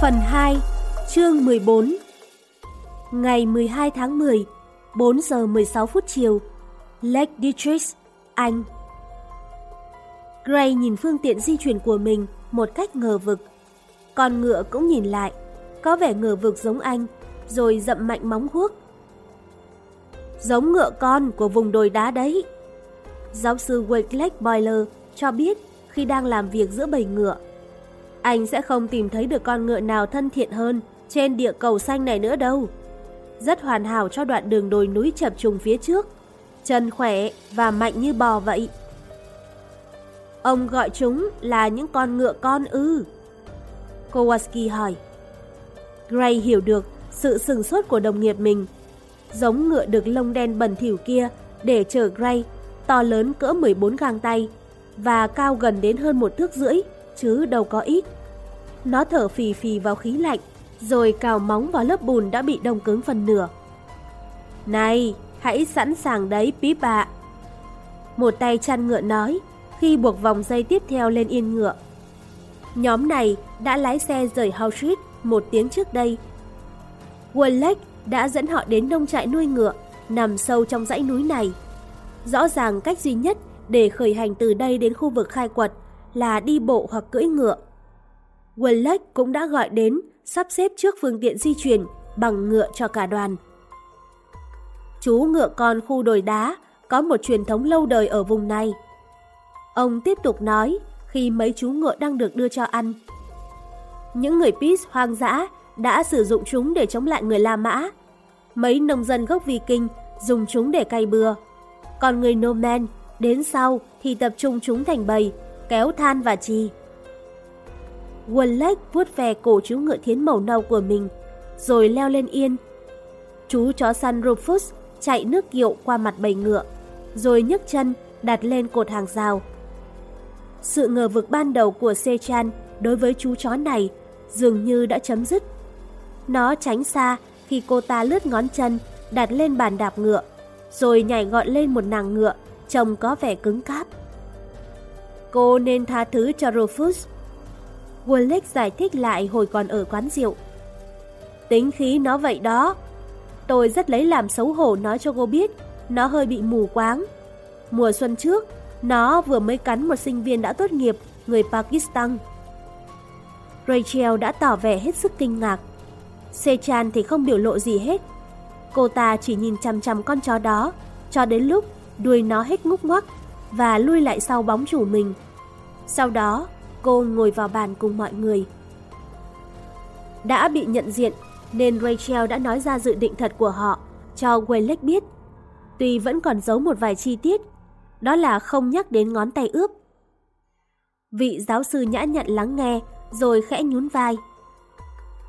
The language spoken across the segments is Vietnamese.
Phần 2, chương 14 Ngày 12 tháng 10, 4 giờ 16 phút chiều, Lake Dietrich, Anh. Gray nhìn phương tiện di chuyển của mình một cách ngờ vực. Con ngựa cũng nhìn lại, có vẻ ngờ vực giống anh, rồi dậm mạnh móng guốc. Giống ngựa con của vùng đồi đá đấy. Giáo sư Wake Lake Boiler cho biết khi đang làm việc giữa bầy ngựa. Anh sẽ không tìm thấy được con ngựa nào thân thiện hơn trên địa cầu xanh này nữa đâu. Rất hoàn hảo cho đoạn đường đồi núi chập trùng phía trước. Chân khỏe và mạnh như bò vậy. Ông gọi chúng là những con ngựa con ư. Kowalski hỏi. Gray hiểu được sự sừng sốt của đồng nghiệp mình. Giống ngựa được lông đen bẩn thỉu kia để chở Gray, to lớn cỡ 14 gang tay và cao gần đến hơn một thước rưỡi, chứ đâu có ít. Nó thở phì phì vào khí lạnh, rồi cào móng vào lớp bùn đã bị đông cứng phần nửa. Này, hãy sẵn sàng đấy Pip ạ. Một tay chăn ngựa nói, khi buộc vòng dây tiếp theo lên yên ngựa. Nhóm này đã lái xe rời House một tiếng trước đây. Wallace đã dẫn họ đến nông trại nuôi ngựa, nằm sâu trong dãy núi này. Rõ ràng cách duy nhất để khởi hành từ đây đến khu vực khai quật là đi bộ hoặc cưỡi ngựa. Wallace cũng đã gọi đến sắp xếp trước phương tiện di chuyển bằng ngựa cho cả đoàn. Chú ngựa con khu đồi đá có một truyền thống lâu đời ở vùng này. Ông tiếp tục nói khi mấy chú ngựa đang được đưa cho ăn. Những người Pis hoang dã đã sử dụng chúng để chống lại người La Mã. Mấy nông dân gốc Viking dùng chúng để cày bừa. Còn người Nomen đến sau thì tập trung chúng thành bầy, kéo than và trì. Wallace vuốt về cổ chú ngựa thiến màu nâu của mình, rồi leo lên yên. Chú chó săn Rufus chạy nước kiệu qua mặt bầy ngựa, rồi nhấc chân đặt lên cột hàng rào. Sự ngờ vực ban đầu của Sechan đối với chú chó này dường như đã chấm dứt. Nó tránh xa khi cô ta lướt ngón chân đặt lên bàn đạp ngựa, rồi nhảy gọn lên một nàng ngựa trông có vẻ cứng cáp. Cô nên tha thứ cho Rufus. Wallace giải thích lại hồi còn ở quán rượu. Tính khí nó vậy đó. Tôi rất lấy làm xấu hổ nói cho cô biết, nó hơi bị mù quáng. Mùa xuân trước, nó vừa mới cắn một sinh viên đã tốt nghiệp, người Pakistan. Rachel đã tỏ vẻ hết sức kinh ngạc. Sechan thì không biểu lộ gì hết. Cô ta chỉ nhìn chằm chằm con chó đó, cho đến lúc đuôi nó hết ngúc ngoắc và lui lại sau bóng chủ mình. Sau đó, cô ngồi vào bàn cùng mọi người. Đã bị nhận diện, nên Rachel đã nói ra dự định thật của họ cho Waylake biết. Tuy vẫn còn giấu một vài chi tiết, đó là không nhắc đến ngón tay ướp. Vị giáo sư nhã nhặn lắng nghe, rồi khẽ nhún vai.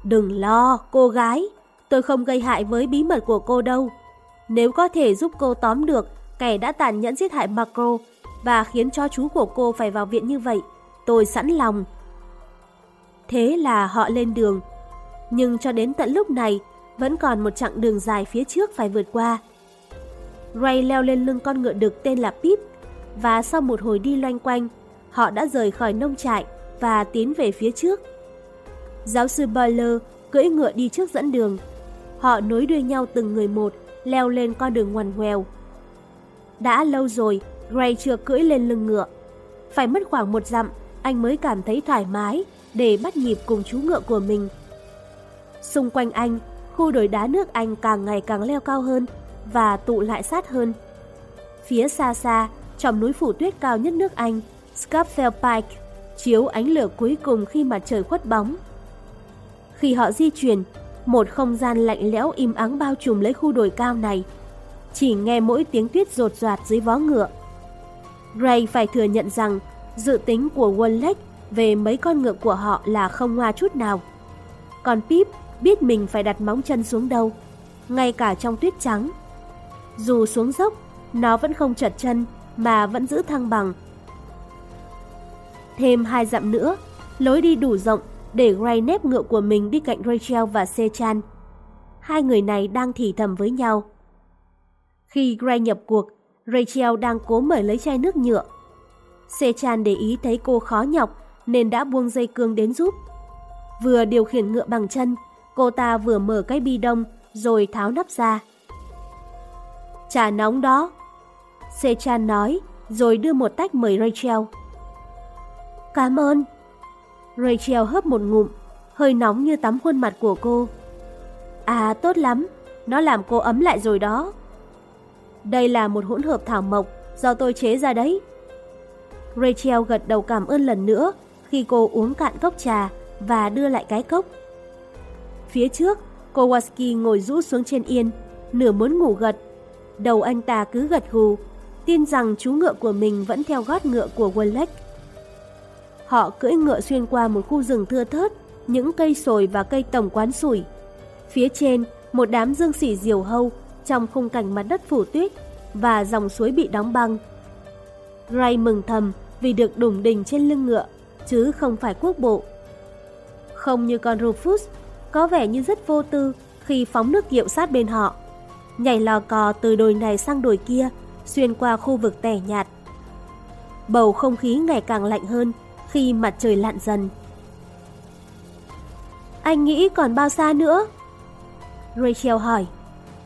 Đừng lo, cô gái, tôi không gây hại với bí mật của cô đâu. Nếu có thể giúp cô tóm được kẻ đã tàn nhẫn giết hại Macro và khiến cho chú của cô phải vào viện như vậy, tôi sẵn lòng. Thế là họ lên đường, nhưng cho đến tận lúc này vẫn còn một chặng đường dài phía trước phải vượt qua. Ray leo lên lưng con ngựa đực tên là Pip và sau một hồi đi loanh quanh, họ đã rời khỏi nông trại và tiến về phía trước. Giáo sư Boiler cưỡi ngựa đi trước dẫn đường. Họ nối đuôi nhau từng người một, leo lên con đường ngoằn ngoèo đã lâu rồi, Gray chưa cưỡi lên lưng ngựa. Phải mất khoảng một dặm, anh mới cảm thấy thoải mái để bắt nhịp cùng chú ngựa của mình. Xung quanh anh, khu đồi đá nước Anh càng ngày càng leo cao hơn và tụ lại sát hơn. Phía xa xa, trong núi phủ tuyết cao nhất nước Anh, Scafell Pike, chiếu ánh lửa cuối cùng khi mặt trời khuất bóng. Khi họ di chuyển, một không gian lạnh lẽo im ắng bao trùm lấy khu đồi cao này chỉ nghe mỗi tiếng tuyết rột rạt dưới vó ngựa. Gray phải thừa nhận rằng dự tính của Wallace về mấy con ngựa của họ là không ngoa chút nào. Còn Pip biết mình phải đặt móng chân xuống đâu, ngay cả trong tuyết trắng. Dù xuống dốc, nó vẫn không chật chân mà vẫn giữ thăng bằng. Thêm hai dặm nữa, lối đi đủ rộng để Gray nép ngựa của mình đi cạnh Rachel và Sechan. Hai người này đang thì thầm với nhau. Khi Gray nhập cuộc, Rachel đang cố mở lấy chai nước nhựa. Sechan để ý thấy cô khó nhọc nên đã buông dây cương đến giúp. Vừa điều khiển ngựa bằng chân, cô ta vừa mở cái bi đông rồi tháo nắp ra. Trà nóng đó. Sechan nói, rồi đưa một tách mời Rachel. Cảm ơn. Rachel hớp một ngụm, hơi nóng như tắm khuôn mặt của cô. À tốt lắm, nó làm cô ấm lại rồi đó. Đây là một hỗn hợp thảo mộc do tôi chế ra đấy. Rachel gật đầu cảm ơn lần nữa khi cô uống cạn cốc trà và đưa lại cái cốc. Phía trước, Kowalski ngồi rũ xuống trên yên, nửa muốn ngủ gật. Đầu anh ta cứ gật gù, tin rằng chú ngựa của mình vẫn theo gót ngựa của Wallach. Họ cưỡi ngựa xuyên qua một khu rừng thưa thớt, những cây sồi và cây tổng quán sủi. Phía trên, một đám dương xỉ diều hâu trong khung cảnh mặt đất phủ tuyết và dòng suối bị đóng băng. Ray mừng thầm vì được đủng đình trên lưng ngựa, chứ không phải quốc bộ. Không như con Rufus, có vẻ như rất vô tư khi phóng nước kiệu sát bên họ, nhảy lò cò từ đồi này sang đồi kia, xuyên qua khu vực tẻ nhạt. Bầu không khí ngày càng lạnh hơn khi mặt trời lặn dần. Anh nghĩ còn bao xa nữa? Rachel hỏi.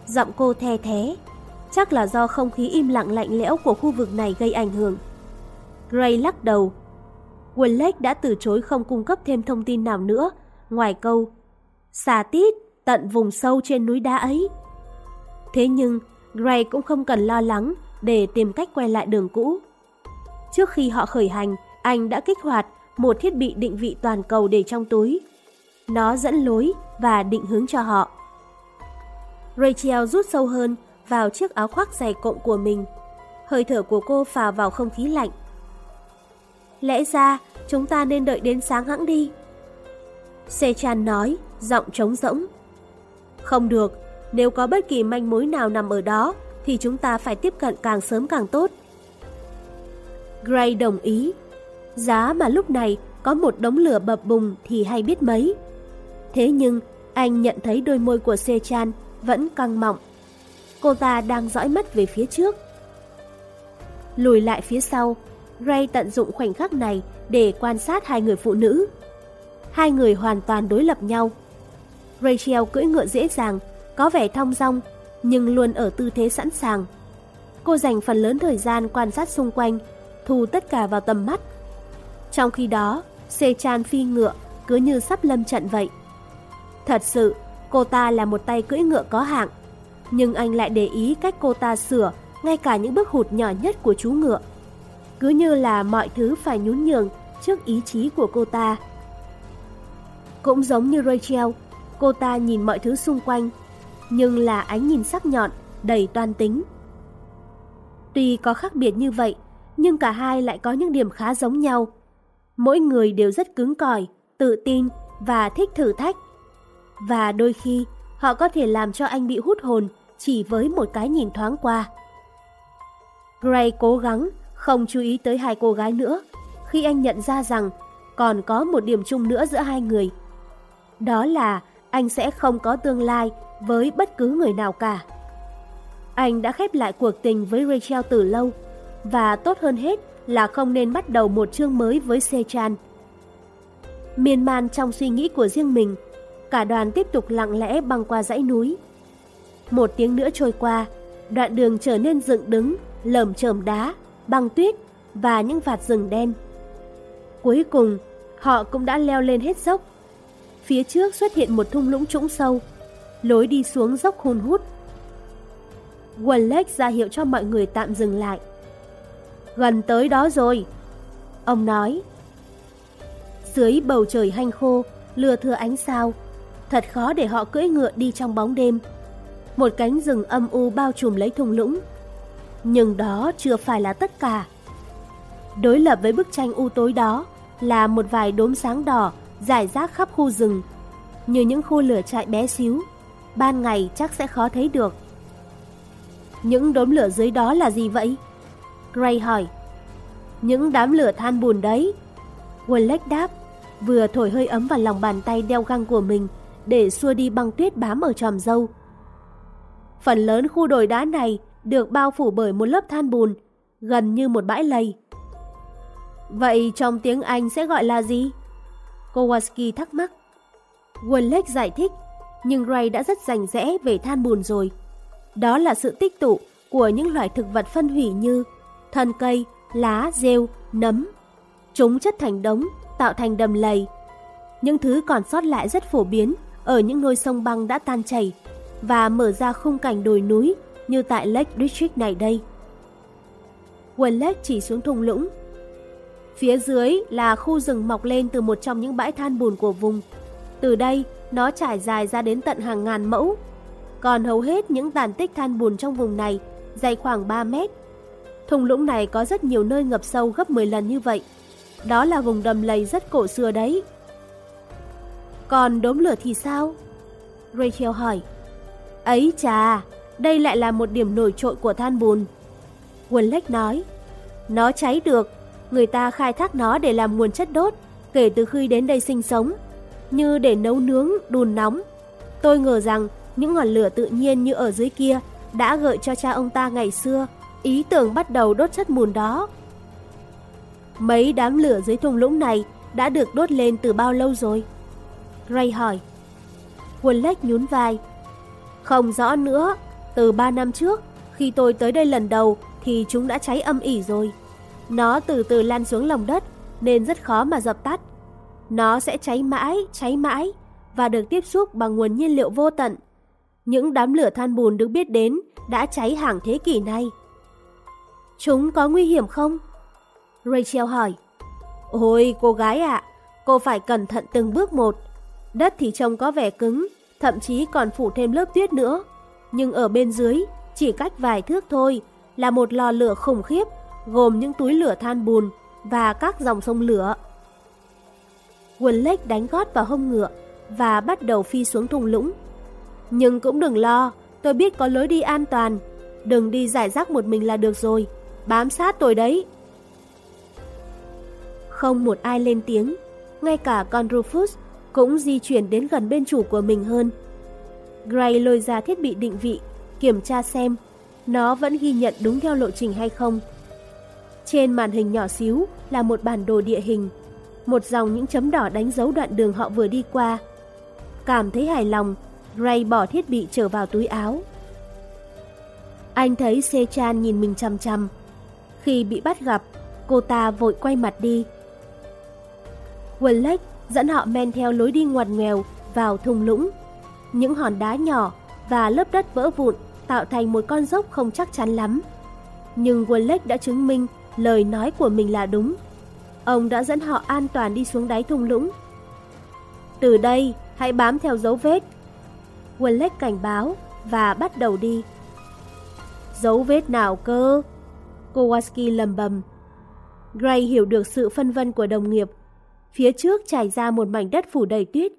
Giọng cô the thế, chắc là do không khí im lặng lạnh lẽo của khu vực này gây ảnh hưởng. Gray lắc đầu. Wallace đã từ chối không cung cấp thêm thông tin nào nữa, ngoài câu xà tít tận vùng sâu trên núi đá ấy. Thế nhưng, Gray cũng không cần lo lắng để tìm cách quay lại đường cũ. Trước khi họ khởi hành, anh đã kích hoạt một thiết bị định vị toàn cầu để trong túi. Nó dẫn lối và định hướng cho họ. Rachel rút sâu hơn vào chiếc áo khoác dày cộm của mình. Hơi thở của cô phà vào không khí lạnh. Lẽ ra, chúng ta nên đợi đến sáng hãng đi. Sechan nói, giọng trống rỗng. Không được, nếu có bất kỳ manh mối nào nằm ở đó, thì chúng ta phải tiếp cận càng sớm càng tốt. Gray đồng ý. Giá mà lúc này có một đống lửa bập bùng thì hay biết mấy. Thế nhưng, anh nhận thấy đôi môi của Sechan vẫn căng mọng. Cô ta đang dõi mắt về phía trước. Lùi lại phía sau, Ray tận dụng khoảnh khắc này để quan sát hai người phụ nữ. Hai người hoàn toàn đối lập nhau. Rachel cưỡi ngựa dễ dàng, có vẻ thong dong, nhưng luôn ở tư thế sẵn sàng. Cô dành phần lớn thời gian quan sát xung quanh, thu tất cả vào tầm mắt. Trong khi đó, Sechan phi ngựa cứ như sắp lâm trận vậy. Thật sự, cô ta là một tay cưỡi ngựa có hạng, nhưng anh lại để ý cách cô ta sửa ngay cả những bước hụt nhỏ nhất của chú ngựa. Cứ như là mọi thứ phải nhún nhường trước ý chí của cô ta. Cũng giống như Rachel, cô ta nhìn mọi thứ xung quanh, nhưng là ánh nhìn sắc nhọn, đầy toan tính. Tuy có khác biệt như vậy, nhưng cả hai lại có những điểm khá giống nhau. Mỗi người đều rất cứng cỏi, tự tin và thích thử thách. Và đôi khi, họ có thể làm cho anh bị hút hồn chỉ với một cái nhìn thoáng qua. Gray cố gắng không chú ý tới hai cô gái nữa khi anh nhận ra rằng còn có một điểm chung nữa giữa hai người. Đó là anh sẽ không có tương lai với bất cứ người nào cả. Anh đã khép lại cuộc tình với Rachel từ lâu và tốt hơn hết là không nên bắt đầu một chương mới với Sechan. Miên man trong suy nghĩ của riêng mình, cả đoàn tiếp tục lặng lẽ băng qua dãy núi. Một tiếng nữa trôi qua, đoạn đường trở nên dựng đứng, lởm chởm đá, băng tuyết và những vạt rừng đen. Cuối cùng, họ cũng đã leo lên hết dốc. Phía trước xuất hiện một thung lũng trũng sâu, lối đi xuống dốc hùn hút. Wallace ra hiệu cho mọi người tạm dừng lại. Gần tới đó rồi, ông nói. Dưới bầu trời hanh khô, lừa thừa ánh sao, thật khó để họ cưỡi ngựa đi trong bóng đêm. Một cánh rừng âm u bao trùm lấy thung lũng. Nhưng đó chưa phải là tất cả. Đối lập với bức tranh u tối đó là một vài đốm sáng đỏ rải rác khắp khu rừng, như những khu lửa trại bé xíu, ban ngày chắc sẽ khó thấy được. Những đốm lửa dưới đó là gì vậy? Gray hỏi. Những đám lửa than bùn đấy. Wallace đáp, vừa thổi hơi ấm vào lòng bàn tay đeo găng của mình để xua đi băng tuyết bám ở tròm dâu. Phần lớn khu đồi đá này được bao phủ bởi một lớp than bùn, gần như một bãi lầy. Vậy trong tiếng Anh sẽ gọi là gì? Kowalski thắc mắc. Wallach giải thích, nhưng Ray đã rất rành rẽ về than bùn rồi. Đó là sự tích tụ của những loại thực vật phân hủy như thân cây, lá, rêu, nấm. Chúng chất thành đống, tạo thành đầm lầy. Những thứ còn sót lại rất phổ biến ở những nơi sông băng đã tan chảy và mở ra khung cảnh đồi núi như tại Lake District này đây. Wallach chỉ xuống thung lũng. Phía dưới là khu rừng mọc lên từ một trong những bãi than bùn của vùng. Từ đây, nó trải dài ra đến tận hàng ngàn mẫu. Còn hầu hết những tàn tích than bùn trong vùng này dày khoảng 3 mét. Thung lũng này có rất nhiều nơi ngập sâu gấp 10 lần như vậy. Đó là vùng đầm lầy rất cổ xưa đấy. Còn đốm lửa thì sao? Rachel hỏi. Ấy chà, đây lại là một điểm nổi trội của than bùn. Wallach nói, nó cháy được, người ta khai thác nó để làm nguồn chất đốt kể từ khi đến đây sinh sống, như để nấu nướng, đun nóng. Tôi ngờ rằng những ngọn lửa tự nhiên như ở dưới kia đã gợi cho cha ông ta ngày xưa ý tưởng bắt đầu đốt chất mùn đó. Mấy đám lửa dưới thung lũng này đã được đốt lên từ bao lâu rồi? Ray hỏi. Wallace nhún vai. Không rõ nữa, từ 3 năm trước, khi tôi tới đây lần đầu thì chúng đã cháy âm ỉ rồi. Nó từ từ lan xuống lòng đất nên rất khó mà dập tắt. Nó sẽ cháy mãi, cháy mãi và được tiếp xúc bằng nguồn nhiên liệu vô tận. Những đám lửa than bùn được biết đến đã cháy hàng thế kỷ nay. Chúng có nguy hiểm không? Rachel hỏi. Ôi cô gái ạ, cô phải cẩn thận từng bước một. Đất thì trông có vẻ cứng, thậm chí còn phủ thêm lớp tuyết nữa. Nhưng ở bên dưới, chỉ cách vài thước thôi, là một lò lửa khủng khiếp, gồm những túi lửa than bùn và các dòng sông lửa. Wallach đánh gót vào hông ngựa và bắt đầu phi xuống thung lũng. Nhưng cũng đừng lo, tôi biết có lối đi an toàn. Đừng đi giải rác một mình là được rồi, bám sát tôi đấy. Không một ai lên tiếng, ngay cả con Rufus cũng di chuyển đến gần bên chủ của mình hơn. Gray lôi ra thiết bị định vị, kiểm tra xem nó vẫn ghi nhận đúng theo lộ trình hay không. Trên màn hình nhỏ xíu là một bản đồ địa hình, một dòng những chấm đỏ đánh dấu đoạn đường họ vừa đi qua. Cảm thấy hài lòng, Gray bỏ thiết bị trở vào túi áo. Anh thấy Sechan nhìn mình chằm chằm. Khi bị bắt gặp, cô ta vội quay mặt đi. Wallach dẫn họ men theo lối đi ngoằn ngoèo vào thung lũng. Những hòn đá nhỏ và lớp đất vỡ vụn tạo thành một con dốc không chắc chắn lắm. Nhưng Wallace đã chứng minh lời nói của mình là đúng. Ông đã dẫn họ an toàn đi xuống đáy thung lũng. Từ đây, hãy bám theo dấu vết. Wallace cảnh báo và bắt đầu đi. Dấu vết nào cơ? Kowalski lầm bầm. Gray hiểu được sự phân vân của đồng nghiệp. Phía trước trải ra một mảnh đất phủ đầy tuyết.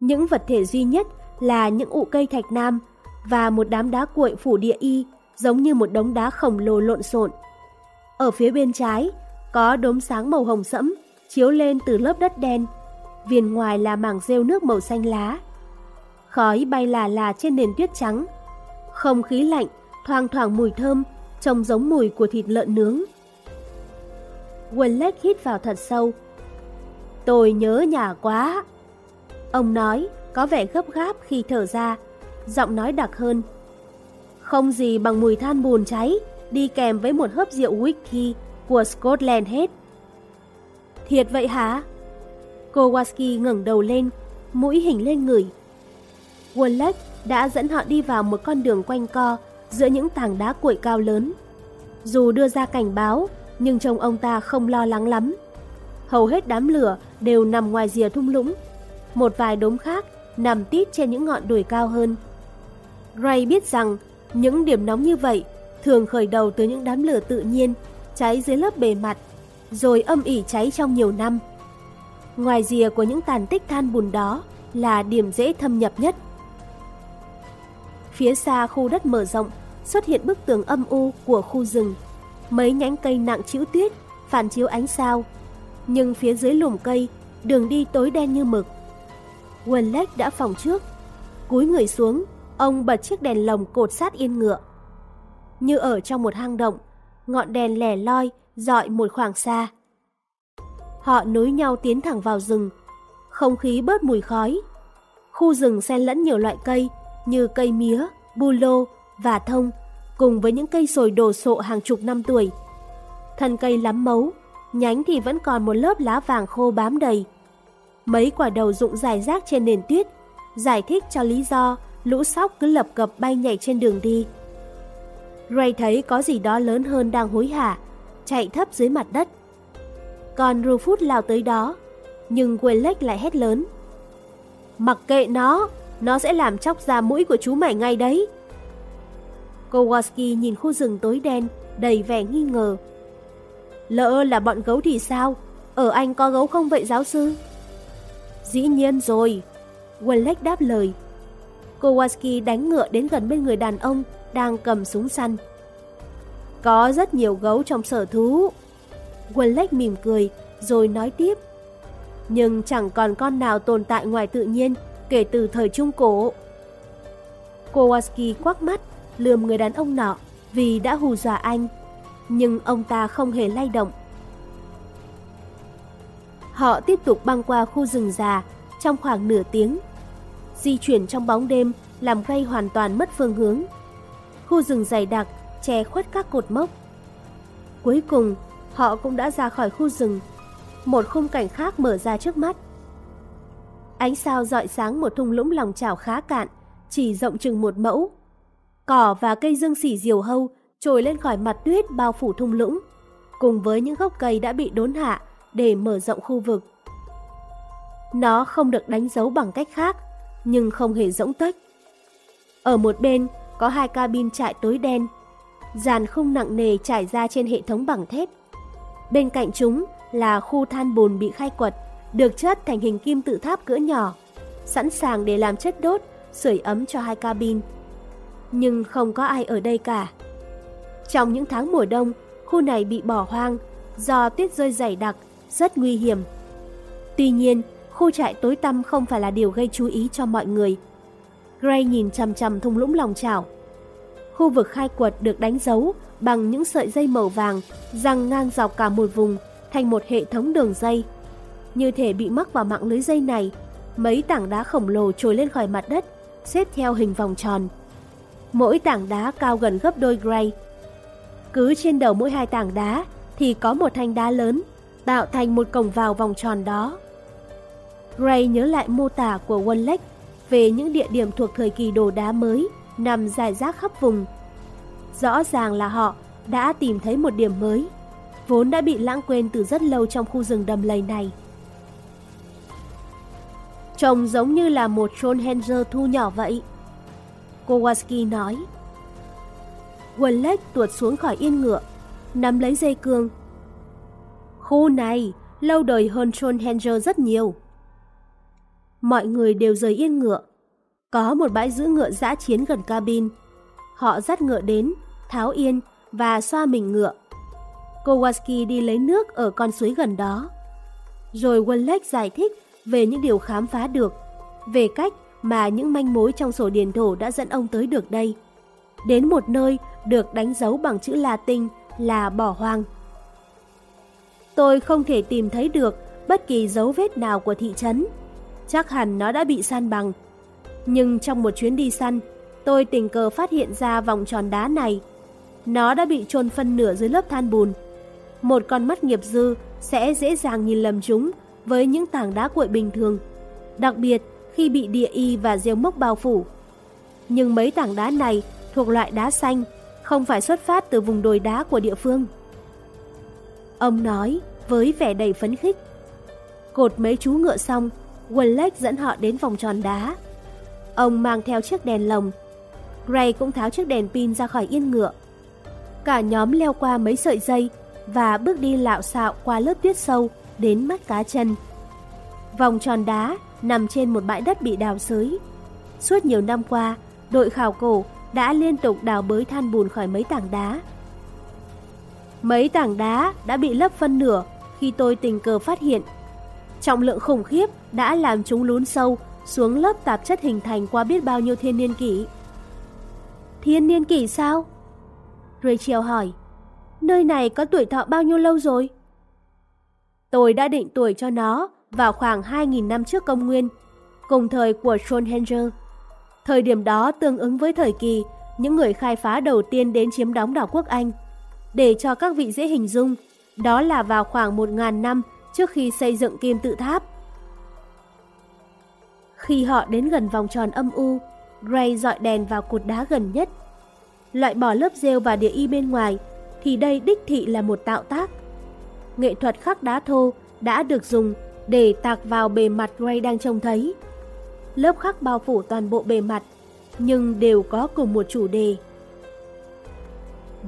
Những vật thể duy nhất là những ụ cây thạch nam và một đám đá cuội phủ địa y giống như một đống đá khổng lồ lộn xộn. Ở phía bên trái có đốm sáng màu hồng sẫm chiếu lên từ lớp đất đen, viền ngoài là mảng rêu nước màu xanh lá. Khói bay là là trên nền tuyết trắng, không khí lạnh thoang thoảng mùi thơm, trông giống mùi của thịt lợn nướng. Wallach hít vào thật sâu. Tôi nhớ nhà quá. Ông nói, có vẻ gấp gáp khi thở ra, giọng nói đặc hơn. Không gì bằng mùi than bùn cháy, đi kèm với một hớp rượu whisky của Scotland hết. Thiệt vậy hả? Kowalski ngẩng đầu lên, mũi hình lên người. Wallach đã dẫn họ đi vào một con đường quanh co giữa những tảng đá cuội cao lớn. Dù đưa ra cảnh báo, nhưng trông ông ta không lo lắng lắm. Hầu hết đám lửa đều nằm ngoài rìa thung lũng. Một vài đốm khác nằm tít trên những ngọn đồi cao hơn. Ray biết rằng những điểm nóng như vậy thường khởi đầu từ những đám lửa tự nhiên cháy dưới lớp bề mặt, rồi âm ỉ cháy trong nhiều năm. Ngoài rìa của những tàn tích than bùn đó là điểm dễ thâm nhập nhất. Phía xa khu đất mở rộng xuất hiện bức tường âm u của khu rừng. Mấy nhánh cây nặng chịu tuyết phản chiếu ánh sao. Nhưng phía dưới lùm cây, đường đi tối đen như mực. Wallach đã phòng trước. Cúi người xuống, ông bật chiếc đèn lồng cột sát yên ngựa. Như ở trong một hang động, ngọn đèn lẻ loi dọi một khoảng xa. Họ nối nhau tiến thẳng vào rừng, không khí bớt mùi khói. Khu rừng xen lẫn nhiều loại cây như cây mía, bu lô và thông cùng với những cây sồi đồ sộ hàng chục năm tuổi. Thân cây lắm mấu, nhánh thì vẫn còn một lớp lá vàng khô bám đầy. Mấy quả đầu rụng dài rác trên nền tuyết, giải thích cho lý do lũ sóc cứ lập cập bay nhảy trên đường đi. Ray thấy có gì đó lớn hơn đang hối hả, chạy thấp dưới mặt đất. Còn Rufus lao tới đó, nhưng Wellek lại hét lớn. Mặc kệ nó, nó sẽ làm chóc ra mũi của chú mày ngay đấy. Kowalski nhìn khu rừng tối đen, đầy vẻ nghi ngờ. Lỡ là bọn gấu thì sao? Ở Anh có gấu không vậy giáo sư? Dĩ nhiên rồi. Wallach đáp lời. Kowalski đánh ngựa đến gần bên người đàn ông đang cầm súng săn. Có rất nhiều gấu trong sở thú. Wallach mỉm cười rồi nói tiếp. Nhưng chẳng còn con nào tồn tại ngoài tự nhiên kể từ thời Trung Cổ. Kowalski quắc mắt, lườm người đàn ông nọ vì đã hù dọa anh, nhưng ông ta không hề lay động. Họ tiếp tục băng qua khu rừng già trong khoảng nửa tiếng. Di chuyển trong bóng đêm làm gây hoàn toàn mất phương hướng. Khu rừng dày đặc che khuất các cột mốc. Cuối cùng, họ cũng đã ra khỏi khu rừng. Một khung cảnh khác mở ra trước mắt. Ánh sao dọi sáng một thung lũng lòng chảo khá cạn, chỉ rộng chừng một mẫu. Cỏ và cây dương xỉ diều hâu trồi lên khỏi mặt tuyết bao phủ thung lũng, cùng với những gốc cây đã bị đốn hạ để mở rộng khu vực. Nó không được đánh dấu bằng cách khác, nhưng không hề rỗng tuếch. Ở một bên có hai cabin trại tối đen, dàn khung nặng nề trải ra trên hệ thống bằng thép. Bên cạnh chúng là khu than bùn bị khai quật, được chất thành hình kim tự tháp cỡ nhỏ, sẵn sàng để làm chất đốt, sưởi ấm cho hai cabin. Nhưng không có ai ở đây cả. Trong những tháng mùa đông, khu này bị bỏ hoang do tuyết rơi dày đặc, rất nguy hiểm. Tuy nhiên, khu trại tối tăm không phải là điều gây chú ý cho mọi người. Gray nhìn chằm chằm thung lũng lòng chảo. Khu vực khai quật được đánh dấu bằng những sợi dây màu vàng răng ngang dọc cả một vùng thành một hệ thống đường dây. Như thể bị mắc vào mạng lưới dây này, mấy tảng đá khổng lồ trồi lên khỏi mặt đất, xếp theo hình vòng tròn. Mỗi tảng đá cao gần gấp đôi Gray. Cứ trên đầu mỗi hai tảng đá thì có một thanh đá lớn, tạo thành một cổng vào vòng tròn đó. Gray nhớ lại mô tả của Wallach về những địa điểm thuộc thời kỳ đồ đá mới nằm rải rác khắp vùng. Rõ ràng là họ đã tìm thấy một điểm mới, vốn đã bị lãng quên từ rất lâu trong khu rừng đầm lầy này. Trông giống như là một Stonehenge thu nhỏ vậy. Kowalski nói. Wallach tuột xuống khỏi yên ngựa, nắm lấy dây cương. Khu này lâu đời hơn Trondhenger rất nhiều. Mọi người đều rời yên ngựa. Có một bãi giữ ngựa giã chiến gần cabin. Họ dắt ngựa đến, tháo yên và xoa mình ngựa. Kowalski đi lấy nước ở con suối gần đó. Rồi Wallach giải thích về những điều khám phá được, về cách mà những manh mối trong sổ điền thổ đã dẫn ông tới được đây. Đến một nơi được đánh dấu bằng chữ Latin là bỏ hoang. Tôi không thể tìm thấy được bất kỳ dấu vết nào của thị trấn. Chắc hẳn nó đã bị san bằng. Nhưng trong một chuyến đi săn, tôi tình cờ phát hiện ra vòng tròn đá này. Nó đã bị chôn phân nửa dưới lớp than bùn. Một con mắt nghiệp dư sẽ dễ dàng nhìn lầm chúng với những tảng đá cuội bình thường, đặc biệt khi bị địa y và rêu mốc bao phủ. Nhưng mấy tảng đá này thuộc loại đá xanh, không phải xuất phát từ vùng đồi đá của địa phương. Ông nói với vẻ đầy phấn khích. Cột mấy chú ngựa xong, Wallach dẫn họ đến vòng tròn đá. Ông mang theo chiếc đèn lồng. Gray cũng tháo chiếc đèn pin ra khỏi yên ngựa. Cả nhóm leo qua mấy sợi dây và bước đi lạo xạo qua lớp tuyết sâu đến mắt cá chân. Vòng tròn đá nằm trên một bãi đất bị đào xới. Suốt nhiều năm qua, đội khảo cổ đã liên tục đào bới than bùn khỏi mấy tảng đá. Mấy tảng đá đã bị lấp phân nửa khi tôi tình cờ phát hiện. Trọng lượng khủng khiếp đã làm chúng lún sâu xuống lớp tạp chất hình thành qua biết bao nhiêu thiên niên kỷ. Thiên niên kỷ sao? Rachel hỏi. Nơi này có tuổi thọ bao nhiêu lâu rồi? Tôi đã định tuổi cho nó vào khoảng 2.000 năm trước công nguyên. cùng thời của Stonehenge. Thời điểm đó tương ứng với thời kỳ những người khai phá đầu tiên đến chiếm đóng đảo quốc Anh. Để cho các vị dễ hình dung, đó là vào khoảng 1.000 năm trước khi xây dựng kim tự tháp. Khi họ đến gần vòng tròn âm u, Gray dọi đèn vào cột đá gần nhất. Loại bỏ lớp rêu và địa y bên ngoài, thì đây đích thị là một tạo tác. Nghệ thuật khắc đá thô đã được dùng để tạc vào bề mặt Gray đang trông thấy. Lớp khắc bao phủ toàn bộ bề mặt, nhưng đều có cùng một chủ đề.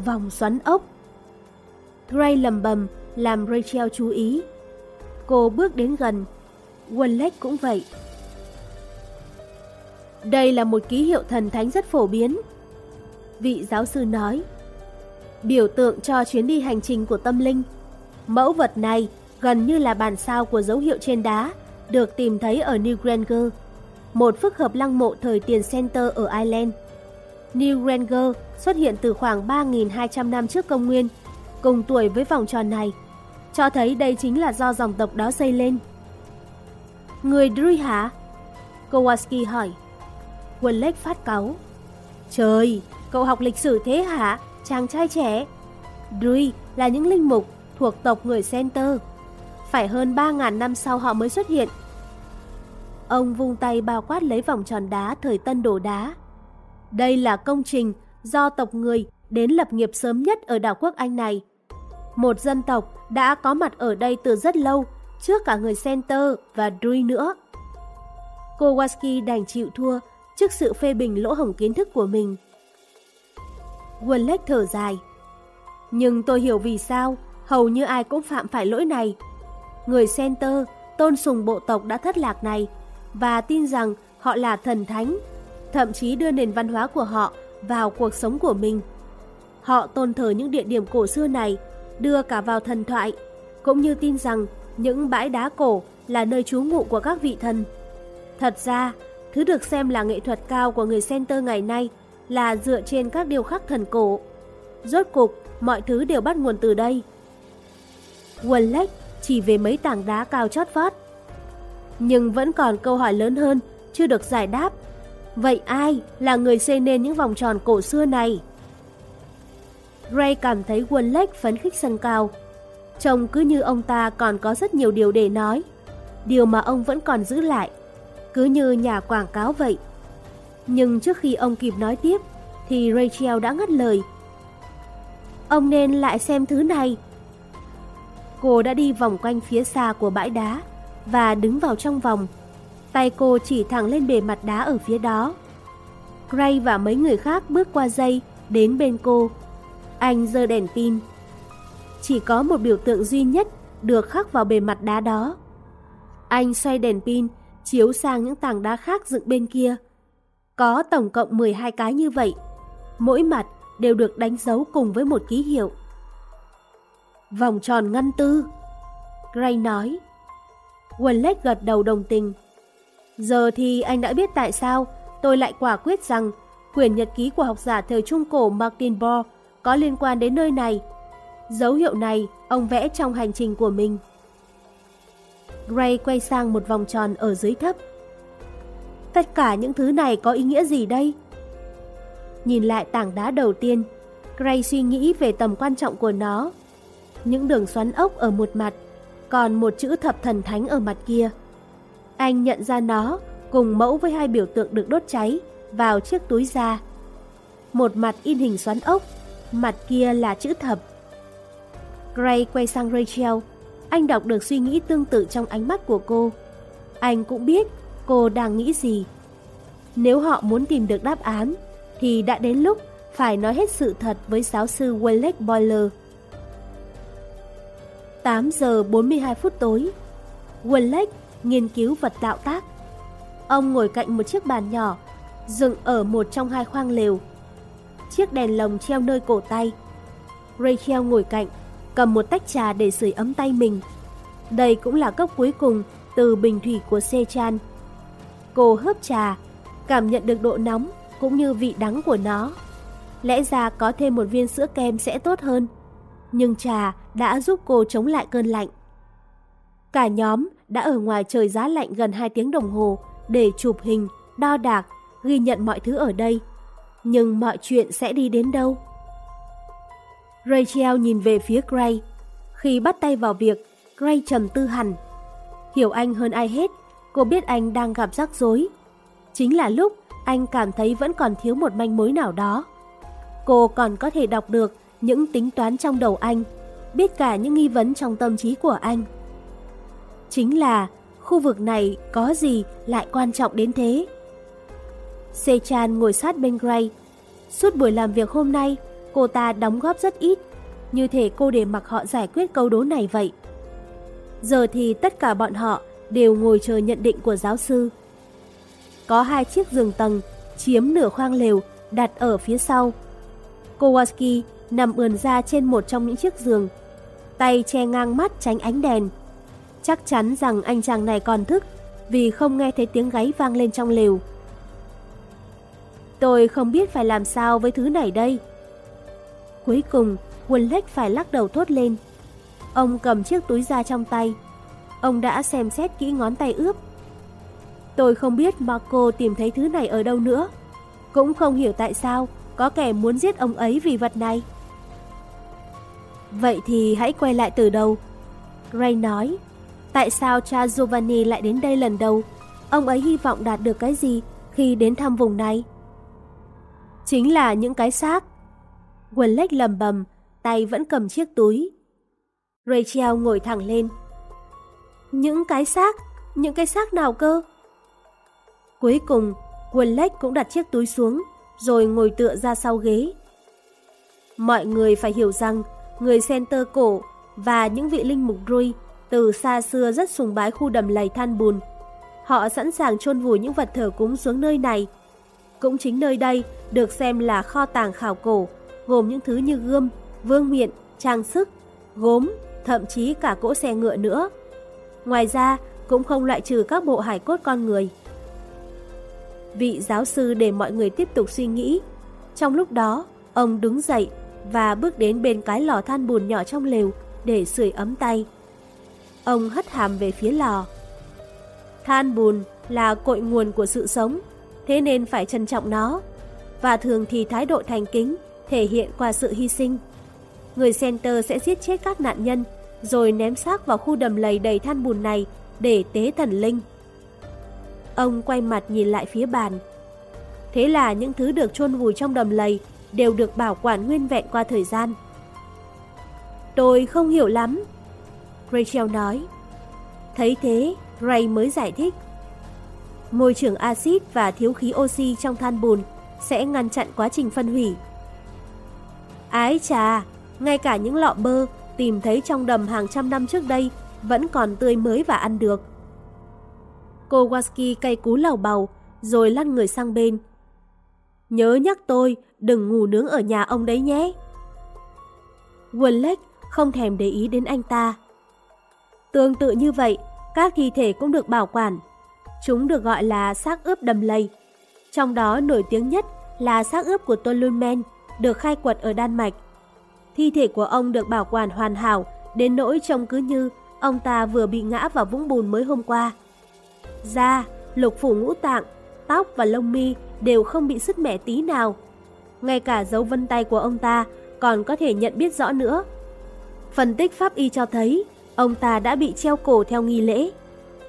Vòng xoắn ốc Gray lầm bầm làm Rachel chú ý. Cô bước đến gần. Wallace cũng vậy. Đây là một ký hiệu thần thánh rất phổ biến. Vị giáo sư nói. Biểu tượng cho chuyến đi hành trình của tâm linh. Mẫu vật này gần như là bản sao của dấu hiệu trên đá, được tìm thấy ở New Granger, một phức hợp lăng mộ thời tiền Center ở Ireland. New Granger xuất hiện từ khoảng 3.200 năm trước công nguyên, cùng tuổi với vòng tròn này, cho thấy đây chính là do dòng tộc đó xây lên. Người Druy hả? Kowalski hỏi. Wallach phát cáu. Trời, cậu học lịch sử thế hả, chàng trai trẻ? Druid là những linh mục thuộc tộc người Center. Phải hơn 3.000 năm sau họ mới xuất hiện. Ông vung tay bao quát lấy vòng tròn đá thời tân đổ đá. Đây là công trình do tộc người đến lập nghiệp sớm nhất ở đảo quốc Anh này. Một dân tộc đã có mặt ở đây từ rất lâu, trước cả người Center và Druid nữa. Kowalski đành chịu thua trước sự phê bình lỗ hổng kiến thức của mình. Wallach thở dài. Nhưng tôi hiểu vì sao hầu như ai cũng phạm phải lỗi này. Người Center tôn sùng bộ tộc đã thất lạc này và tin rằng họ là thần thánh, thậm chí đưa nền văn hóa của họ vào cuộc sống của mình. Họ tôn thờ những địa điểm cổ xưa này, đưa cả vào thần thoại, cũng như tin rằng những bãi đá cổ là nơi trú ngụ của các vị thần. Thật ra, thứ được xem là nghệ thuật cao của người Center ngày nay là dựa trên các điều khắc thần cổ. Rốt cục, mọi thứ đều bắt nguồn từ đây. Wallace chỉ về mấy tảng đá cao chót vót. Nhưng vẫn còn câu hỏi lớn hơn, chưa được giải đáp. Vậy ai là người xây nên những vòng tròn cổ xưa này? Ray cảm thấy Wallace phấn khích sân cao. Trông cứ như ông ta còn có rất nhiều điều để nói. Điều mà ông vẫn còn giữ lại. Cứ như nhà quảng cáo vậy. Nhưng trước khi ông kịp nói tiếp, thì Rachel đã ngắt lời. Ông nên lại xem thứ này. Cô đã đi vòng quanh phía xa của bãi đá và đứng vào trong vòng. Tay cô chỉ thẳng lên bề mặt đá ở phía đó. Gray và mấy người khác bước qua dây, đến bên cô. Anh giơ đèn pin. Chỉ có một biểu tượng duy nhất được khắc vào bề mặt đá đó. Anh xoay đèn pin, chiếu sang những tảng đá khác dựng bên kia. Có tổng cộng 12 cái như vậy. Mỗi mặt đều được đánh dấu cùng với một ký hiệu. Vòng tròn ngăn tư. Gray nói. Wallace gật đầu đồng tình. Giờ thì anh đã biết tại sao tôi lại quả quyết rằng quyển nhật ký của học giả thời Trung Cổ Martin Bohr có liên quan đến nơi này. Dấu hiệu này ông vẽ trong hành trình của mình. Gray quay sang một vòng tròn ở dưới thấp. Tất cả những thứ này có ý nghĩa gì đây? Nhìn lại tảng đá đầu tiên, Gray suy nghĩ về tầm quan trọng của nó. Những đường xoắn ốc ở một mặt, còn một chữ thập thần thánh ở mặt kia. Anh nhận ra nó cùng mẫu với hai biểu tượng được đốt cháy vào chiếc túi da. Một mặt in hình xoắn ốc, mặt kia là chữ thập. Gray quay sang Rachel, anh đọc được suy nghĩ tương tự trong ánh mắt của cô. Anh cũng biết cô đang nghĩ gì. Nếu họ muốn tìm được đáp án, thì đã đến lúc phải nói hết sự thật với giáo sư Wallace Boiler. 8 giờ 42 phút tối, Wallach nghiên cứu vật tạo tác. Ông ngồi cạnh một chiếc bàn nhỏ, dựng ở một trong hai khoang lều. Chiếc đèn lồng treo nơi cổ tay. Rachel ngồi cạnh, cầm một tách trà để sưởi ấm tay mình. Đây cũng là cốc cuối cùng từ bình thủy của Sechan. Cô hớp trà, cảm nhận được độ nóng cũng như vị đắng của nó. Lẽ ra có thêm một viên sữa kem sẽ tốt hơn. Nhưng trà đã giúp cô chống lại cơn lạnh. Cả nhóm đã ở ngoài trời giá lạnh gần 2 tiếng đồng hồ để chụp hình, đo đạc, ghi nhận mọi thứ ở đây. Nhưng mọi chuyện sẽ đi đến đâu? Rachel nhìn về phía Gray. Khi bắt tay vào việc, Gray trầm tư hẳn. Hiểu anh hơn ai hết, cô biết anh đang gặp rắc rối. Chính là lúc anh cảm thấy vẫn còn thiếu một manh mối nào đó. Cô còn có thể đọc được những tính toán trong đầu anh, biết cả những nghi vấn trong tâm trí của anh. Chính là khu vực này có gì lại quan trọng đến thế? Sechan ngồi sát bên Gray. Suốt buổi làm việc hôm nay, cô ta đóng góp rất ít, như thể cô để mặc họ giải quyết câu đố này vậy. Giờ thì tất cả bọn họ đều ngồi chờ nhận định của giáo sư. Có hai chiếc giường tầng chiếm nửa khoang lều đặt ở phía sau. Kowalski nằm ườn ra trên một trong những chiếc giường, tay che ngang mắt tránh ánh đèn. Chắc chắn rằng anh chàng này còn thức vì không nghe thấy tiếng gáy vang lên trong lều. Tôi không biết phải làm sao với thứ này đây. Cuối cùng, Wallach phải lắc đầu thốt lên. Ông cầm chiếc túi ra trong tay. Ông đã xem xét kỹ ngón tay ướp. Tôi không biết Marco tìm thấy thứ này ở đâu nữa. Cũng không hiểu tại sao có kẻ muốn giết ông ấy vì vật này. Vậy thì hãy quay lại từ đầu. Ray nói, tại sao cha Giovanni lại đến đây lần đầu? Ông ấy hy vọng đạt được cái gì khi đến thăm vùng này? Chính là những cái xác. Quần lách lầm bầm, tay vẫn cầm chiếc túi. Rachel ngồi thẳng lên. Những cái xác? Những cái xác nào cơ? Cuối cùng, Quần lách cũng đặt chiếc túi xuống, rồi ngồi tựa ra sau ghế. Mọi người phải hiểu rằng, người center cổ và những vị linh mục Rui từ xa xưa rất sùng bái khu đầm lầy than bùn. Họ sẵn sàng chôn vùi những vật thờ cúng xuống nơi này. Cũng chính nơi đây được xem là kho tàng khảo cổ, gồm những thứ như gươm, vương miện, trang sức, gốm, thậm chí cả cỗ xe ngựa nữa. Ngoài ra, cũng không loại trừ các bộ hải cốt con người. Vị giáo sư để mọi người tiếp tục suy nghĩ. Trong lúc đó, ông đứng dậy và bước đến bên cái lò than bùn nhỏ trong lều để sưởi ấm tay. Ông hất hàm về phía lò. Than bùn là cội nguồn của sự sống, thế nên phải trân trọng nó. Và thường thì thái độ thành kính thể hiện qua sự hy sinh. Người center sẽ giết chết các nạn nhân, rồi ném xác vào khu đầm lầy đầy than bùn này để tế thần linh. Ông quay mặt nhìn lại phía bàn. Thế là những thứ được chôn vùi trong đầm lầy đều được bảo quản nguyên vẹn qua thời gian. Tôi không hiểu lắm. Rachel nói. Thấy thế, Ray mới giải thích. Môi trường axit và thiếu khí oxy trong than bùn sẽ ngăn chặn quá trình phân hủy. Ái chà, ngay cả những lọ bơ tìm thấy trong đầm hàng trăm năm trước đây vẫn còn tươi mới và ăn được. Kowalski cay cú lầu bầu, rồi lăn người sang bên. Nhớ nhắc tôi, đừng ngủ nướng ở nhà ông đấy nhé. Wallach không thèm để ý đến anh ta. Tương tự như vậy, các thi thể cũng được bảo quản. Chúng được gọi là xác ướp đầm lầy. Trong đó nổi tiếng nhất là xác ướp của Tolumen được khai quật ở Đan Mạch. Thi thể của ông được bảo quản hoàn hảo, đến nỗi trông cứ như ông ta vừa bị ngã vào vũng bùn mới hôm qua. Da, lục phủ ngũ tạng, tóc và lông mi đều không bị sứt mẻ tí nào. Ngay cả dấu vân tay của ông ta còn có thể nhận biết rõ nữa. Phân tích pháp y cho thấy, ông ta đã bị treo cổ theo nghi lễ.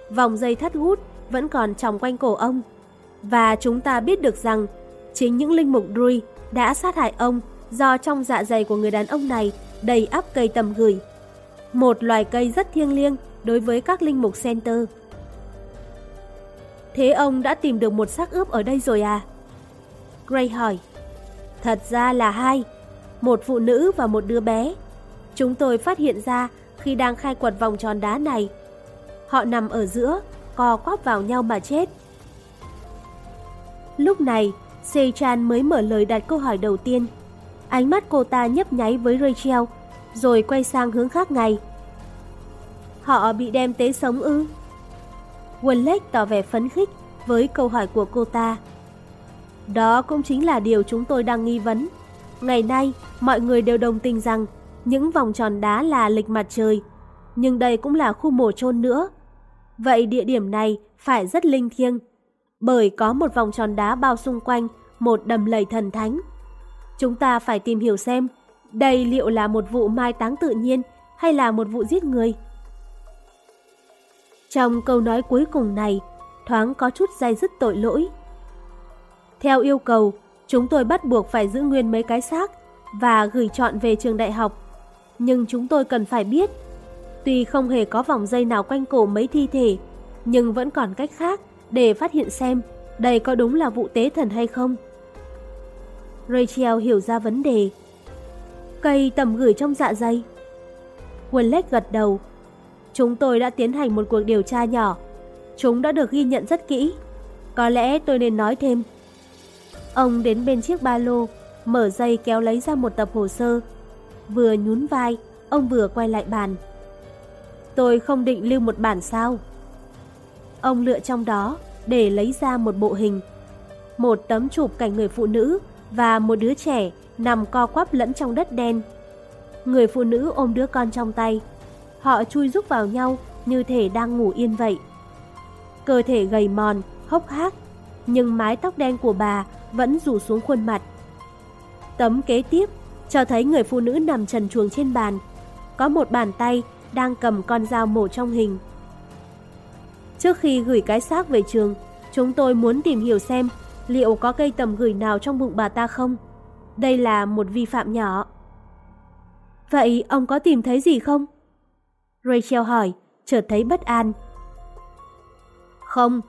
Vòng dây thắt hút vẫn còn tròng quanh cổ ông. Và chúng ta biết được rằng, chính những linh mục Drui đã sát hại ông do trong dạ dày của người đàn ông này đầy ắp cây tầm gửi. Một loài cây rất thiêng liêng đối với các linh mục center. Thế ông đã tìm được một xác ướp ở đây rồi à? Gray hỏi. Thật ra là hai, một phụ nữ và một đứa bé. Chúng tôi phát hiện ra khi đang khai quật vòng tròn đá này. Họ nằm ở giữa, co quắp vào nhau mà chết. Lúc này, Sechan mới mở lời đặt câu hỏi đầu tiên. Ánh mắt cô ta nhấp nháy với Rachel, rồi quay sang hướng khác ngay. Họ bị đem tế sống ư? Wallace tỏ vẻ phấn khích với câu hỏi của cô ta. Đó cũng chính là điều chúng tôi đang nghi vấn. Ngày nay, mọi người đều đồng tình rằng những vòng tròn đá là lịch mặt trời, nhưng đây cũng là khu mổ chôn nữa. Vậy địa điểm này phải rất linh thiêng, bởi có một vòng tròn đá bao xung quanh một đầm lầy thần thánh. Chúng ta phải tìm hiểu xem đây liệu là một vụ mai táng tự nhiên hay là một vụ giết người. Trong câu nói cuối cùng này, thoáng có chút dây dứt tội lỗi. Theo yêu cầu, chúng tôi bắt buộc phải giữ nguyên mấy cái xác và gửi chọn về trường đại học. Nhưng chúng tôi cần phải biết, tuy không hề có vòng dây nào quanh cổ mấy thi thể, nhưng vẫn còn cách khác để phát hiện xem đây có đúng là vụ tế thần hay không. Rachel hiểu ra vấn đề. Cây tầm gửi trong dạ dày. Wallace gật đầu. Chúng tôi đã tiến hành một cuộc điều tra nhỏ. Chúng đã được ghi nhận rất kỹ. Có lẽ tôi nên nói thêm. Ông đến bên chiếc ba lô, mở dây kéo lấy ra một tập hồ sơ. Vừa nhún vai, ông vừa quay lại bàn. Tôi không định lưu một bản sao. Ông lựa trong đó để lấy ra một bộ hình. Một tấm chụp cảnh người phụ nữ và một đứa trẻ nằm co quắp lẫn trong đất đen. Người phụ nữ ôm đứa con trong tay. Họ chui rúc vào nhau như thể đang ngủ yên vậy. Cơ thể gầy mòn, hốc hác, nhưng mái tóc đen của bà vẫn rủ xuống khuôn mặt. Tấm kế tiếp cho thấy người phụ nữ nằm trần truồng trên bàn. Có một bàn tay đang cầm con dao mổ trong hình. Trước khi gửi cái xác về trường, chúng tôi muốn tìm hiểu xem liệu có cây tầm gửi nào trong bụng bà ta không. Đây là một vi phạm nhỏ. Vậy ông có tìm thấy gì không? Rachel hỏi, chợt thấy bất an. Không,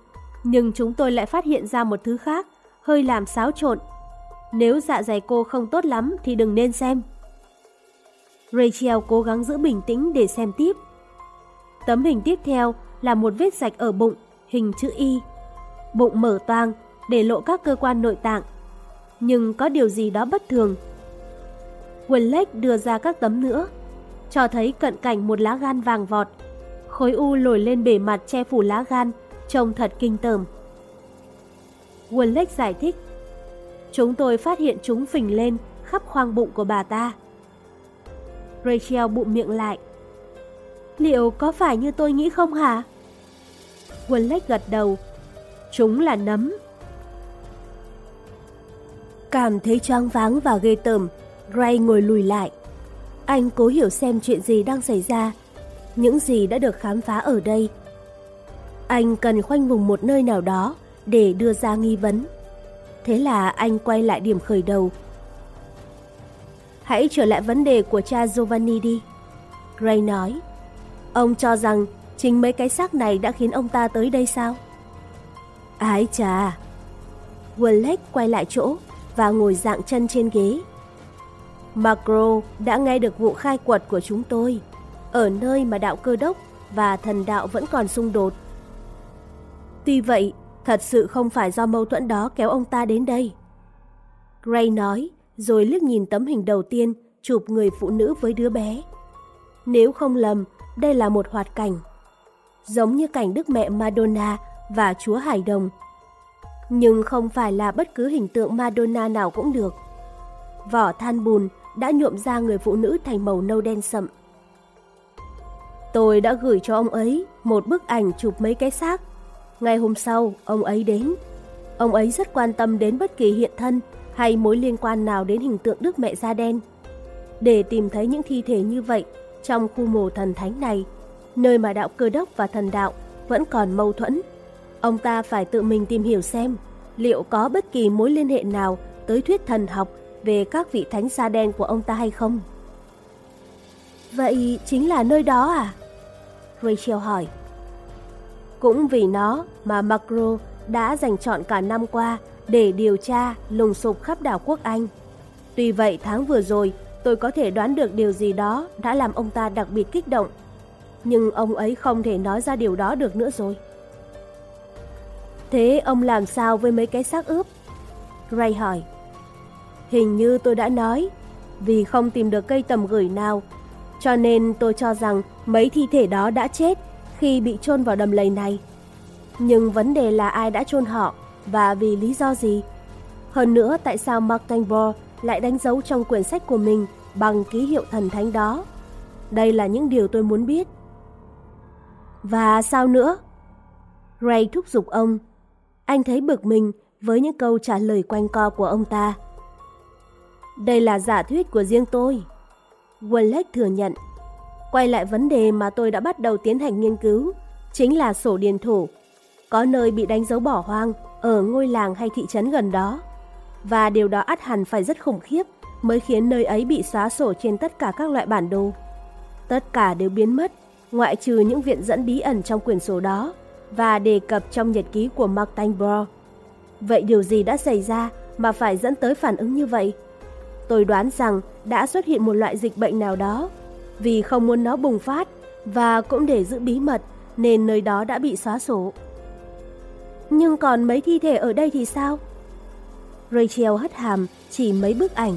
nhưng chúng tôi lại phát hiện ra một thứ khác, hơi làm xáo trộn. Nếu dạ dày cô không tốt lắm thì đừng nên xem. Rachel cố gắng giữ bình tĩnh để xem tiếp. Tấm hình tiếp theo là một vết rạch ở bụng, hình chữ Y. Bụng mở toang, để lộ các cơ quan nội tạng. Nhưng có điều gì đó bất thường. Winlake đưa ra các tấm nữa, cho thấy cận cảnh một lá gan vàng vọt. Khối u lồi lên bề mặt che phủ lá gan, trông thật kinh tởm. Winlake giải thích, chúng tôi phát hiện chúng phình lên khắp khoang bụng của bà ta. Rachel bụng miệng lại. Liệu có phải như tôi nghĩ không hả? Winlake gật đầu. Chúng là nấm. Cảm thấy choáng váng và ghê tởm, Gray ngồi lùi lại. Anh cố hiểu xem chuyện gì đang xảy ra, những gì đã được khám phá ở đây. Anh cần khoanh vùng một nơi nào đó để đưa ra nghi vấn. Thế là anh quay lại điểm khởi đầu. Hãy trở lại vấn đề của cha Giovanni đi. Gray nói. Ông cho rằng chính mấy cái xác này đã khiến ông ta tới đây sao? Ái chà! Wallach quay lại chỗ và ngồi dạng chân trên ghế. Macro đã nghe được vụ khai quật của chúng tôi, ở nơi mà đạo cơ đốc và thần đạo vẫn còn xung đột. Tuy vậy, thật sự không phải do mâu thuẫn đó kéo ông ta đến đây. Gray nói, rồi liếc nhìn tấm hình đầu tiên chụp người phụ nữ với đứa bé. Nếu không lầm, đây là một hoạt cảnh. Giống như cảnh Đức Mẹ Madonna và Chúa Hải Đồng. Nhưng không phải là bất cứ hình tượng Madonna nào cũng được. Vỏ than bùn đã nhuộm da người phụ nữ thành màu nâu đen sậm. Tôi đã gửi cho ông ấy một bức ảnh chụp mấy cái xác. Ngày hôm sau, ông ấy đến. Ông ấy rất quan tâm đến bất kỳ hiện thân hay mối liên quan nào đến hình tượng Đức Mẹ da đen. Để tìm thấy những thi thể như vậy trong khu mồ thần thánh này, nơi mà đạo cơ đốc và thần đạo vẫn còn mâu thuẫn, ông ta phải tự mình tìm hiểu xem liệu có bất kỳ mối liên hệ nào tới thuyết thần học về các vị thánh da đen của ông ta hay không. Vậy chính là nơi đó à? Rachel hỏi. Cũng vì nó mà Macro đã dành chọn cả năm qua để điều tra lùng sục khắp đảo quốc Anh. Tuy vậy tháng vừa rồi tôi có thể đoán được điều gì đó đã làm ông ta đặc biệt kích động. Nhưng ông ấy không thể nói ra điều đó được nữa rồi. Thế ông làm sao với mấy cái xác ướp? Ray hỏi. Hình như tôi đã nói, vì không tìm được cây tầm gửi nào, cho nên tôi cho rằng mấy thi thể đó đã chết khi bị chôn vào đầm lầy này. Nhưng vấn đề là ai đã chôn họ và vì lý do gì? Hơn nữa, tại sao Mark Tangbor lại đánh dấu trong quyển sách của mình bằng ký hiệu thần thánh đó? Đây là những điều tôi muốn biết. Và sao nữa? Ray thúc giục ông Anh thấy bực mình với những câu trả lời quanh co của ông ta. Đây là giả thuyết của riêng tôi. Wallace thừa nhận. Quay lại vấn đề mà tôi đã bắt đầu tiến hành nghiên cứu, chính là sổ điền thổ. Có nơi bị đánh dấu bỏ hoang, ở ngôi làng hay thị trấn gần đó. Và điều đó ắt hẳn phải rất khủng khiếp mới khiến nơi ấy bị xóa sổ trên tất cả các loại bản đồ. Tất cả đều biến mất, ngoại trừ những viện dẫn bí ẩn trong quyển sổ đó và đề cập trong nhật ký của Martin Bro. Vậy điều gì đã xảy ra mà phải dẫn tới phản ứng như vậy? Tôi đoán rằng đã xuất hiện một loại dịch bệnh nào đó, vì không muốn nó bùng phát và cũng để giữ bí mật nên nơi đó đã bị xóa sổ. Nhưng còn mấy thi thể ở đây thì sao? Rachel hất hàm chỉ mấy bức ảnh.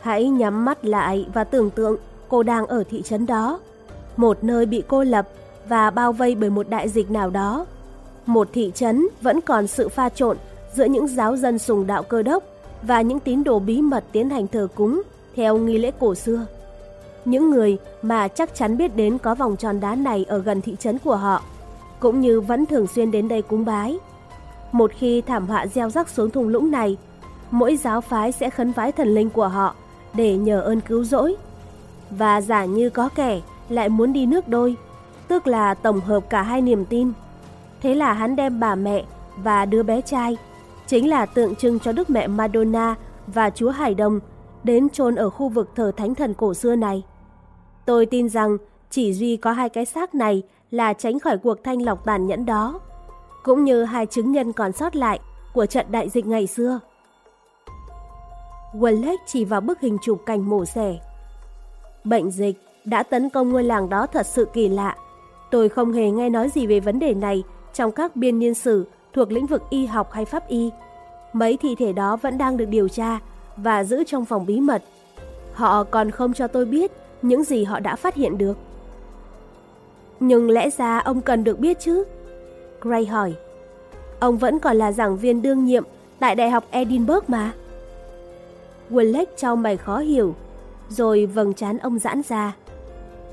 Hãy nhắm mắt lại và tưởng tượng cô đang ở thị trấn đó, một nơi bị cô lập và bao vây bởi một đại dịch nào đó. Một thị trấn vẫn còn sự pha trộn giữa những giáo dân sùng đạo cơ đốc và những tín đồ bí mật tiến hành thờ cúng theo nghi lễ cổ xưa. Những người mà chắc chắn biết đến có vòng tròn đá này ở gần thị trấn của họ, cũng như vẫn thường xuyên đến đây cúng bái. Một khi thảm họa gieo rắc xuống thung lũng này, mỗi giáo phái sẽ khấn vái thần linh của họ để nhờ ơn cứu rỗi. Và giả như có kẻ lại muốn đi nước đôi, tức là tổng hợp cả hai niềm tin. Thế là hắn đem bà mẹ và đứa bé trai, chính là tượng trưng cho Đức Mẹ Madonna và Chúa Hải Đông, đến chôn ở khu vực thờ thánh thần cổ xưa này. Tôi tin rằng chỉ duy có hai cái xác này là tránh khỏi cuộc thanh lọc tàn nhẫn đó, cũng như hai chứng nhân còn sót lại của trận đại dịch ngày xưa. Wallace chỉ vào bức hình chụp cảnh mổ xẻ. Bệnh dịch đã tấn công ngôi làng đó thật sự kỳ lạ. Tôi không hề nghe nói gì về vấn đề này trong các biên niên sử thuộc lĩnh vực y học hay pháp y. Mấy thi thể đó vẫn đang được điều tra và giữ trong phòng bí mật. Họ còn không cho tôi biết những gì họ đã phát hiện được. Nhưng lẽ ra ông cần được biết chứ? Gray hỏi. Ông vẫn còn là giảng viên đương nhiệm tại Đại học Edinburgh mà. Wallace trao mày khó hiểu, rồi vầng trán ông giãn ra.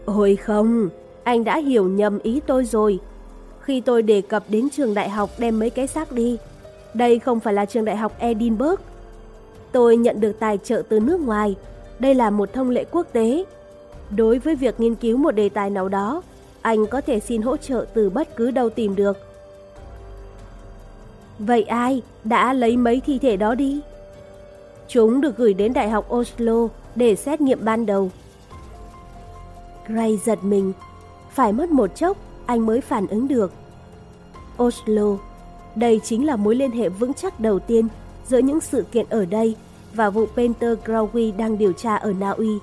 Ôi không, anh đã hiểu nhầm ý tôi rồi. Khi tôi đề cập đến trường đại học đem mấy cái xác đi, đây không phải là trường đại học Edinburgh. Tôi nhận được tài trợ từ nước ngoài, đây là một thông lệ quốc tế. Đối với việc nghiên cứu một đề tài nào đó, anh có thể xin hỗ trợ từ bất cứ đâu tìm được. Vậy ai đã lấy mấy thi thể đó đi? Chúng được gửi đến Đại học Oslo để xét nghiệm ban đầu. Gray giật mình. Phải mất một chốc, anh mới phản ứng được. Oslo, đây chính là mối liên hệ vững chắc đầu tiên giữa những sự kiện ở đây và vụ Peter Crowley đang điều tra ở Na Uy.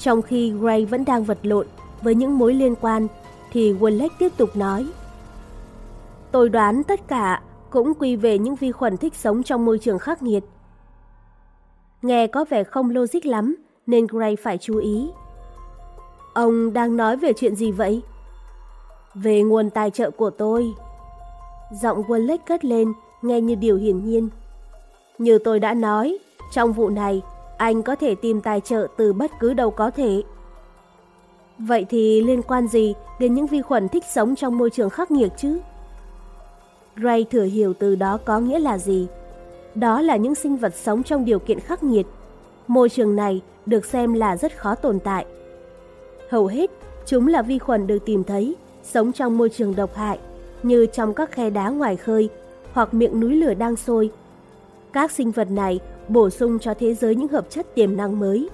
Trong khi Gray vẫn đang vật lộn với những mối liên quan, thì Wallace tiếp tục nói. Tôi đoán tất cả cũng quy về những vi khuẩn thích sống trong môi trường khắc nghiệt. Nghe có vẻ không logic lắm, nên Gray phải chú ý. Ông đang nói về chuyện gì vậy? Về nguồn tài trợ của tôi. Giọng Wallace cất lên, nghe như điều hiển nhiên. Như tôi đã nói, trong vụ này, anh có thể tìm tài trợ từ bất cứ đâu có thể. Vậy thì liên quan gì đến những vi khuẩn thích sống trong môi trường khắc nghiệt chứ? Ray thừa hiểu từ đó có nghĩa là gì. Đó là những sinh vật sống trong điều kiện khắc nghiệt. Môi trường này được xem là rất khó tồn tại. Hầu hết, chúng là vi khuẩn được tìm thấy, sống trong môi trường độc hại, như trong các khe đá ngoài khơi hoặc miệng núi lửa đang sôi. Các sinh vật này bổ sung cho thế giới những hợp chất tiềm năng mới.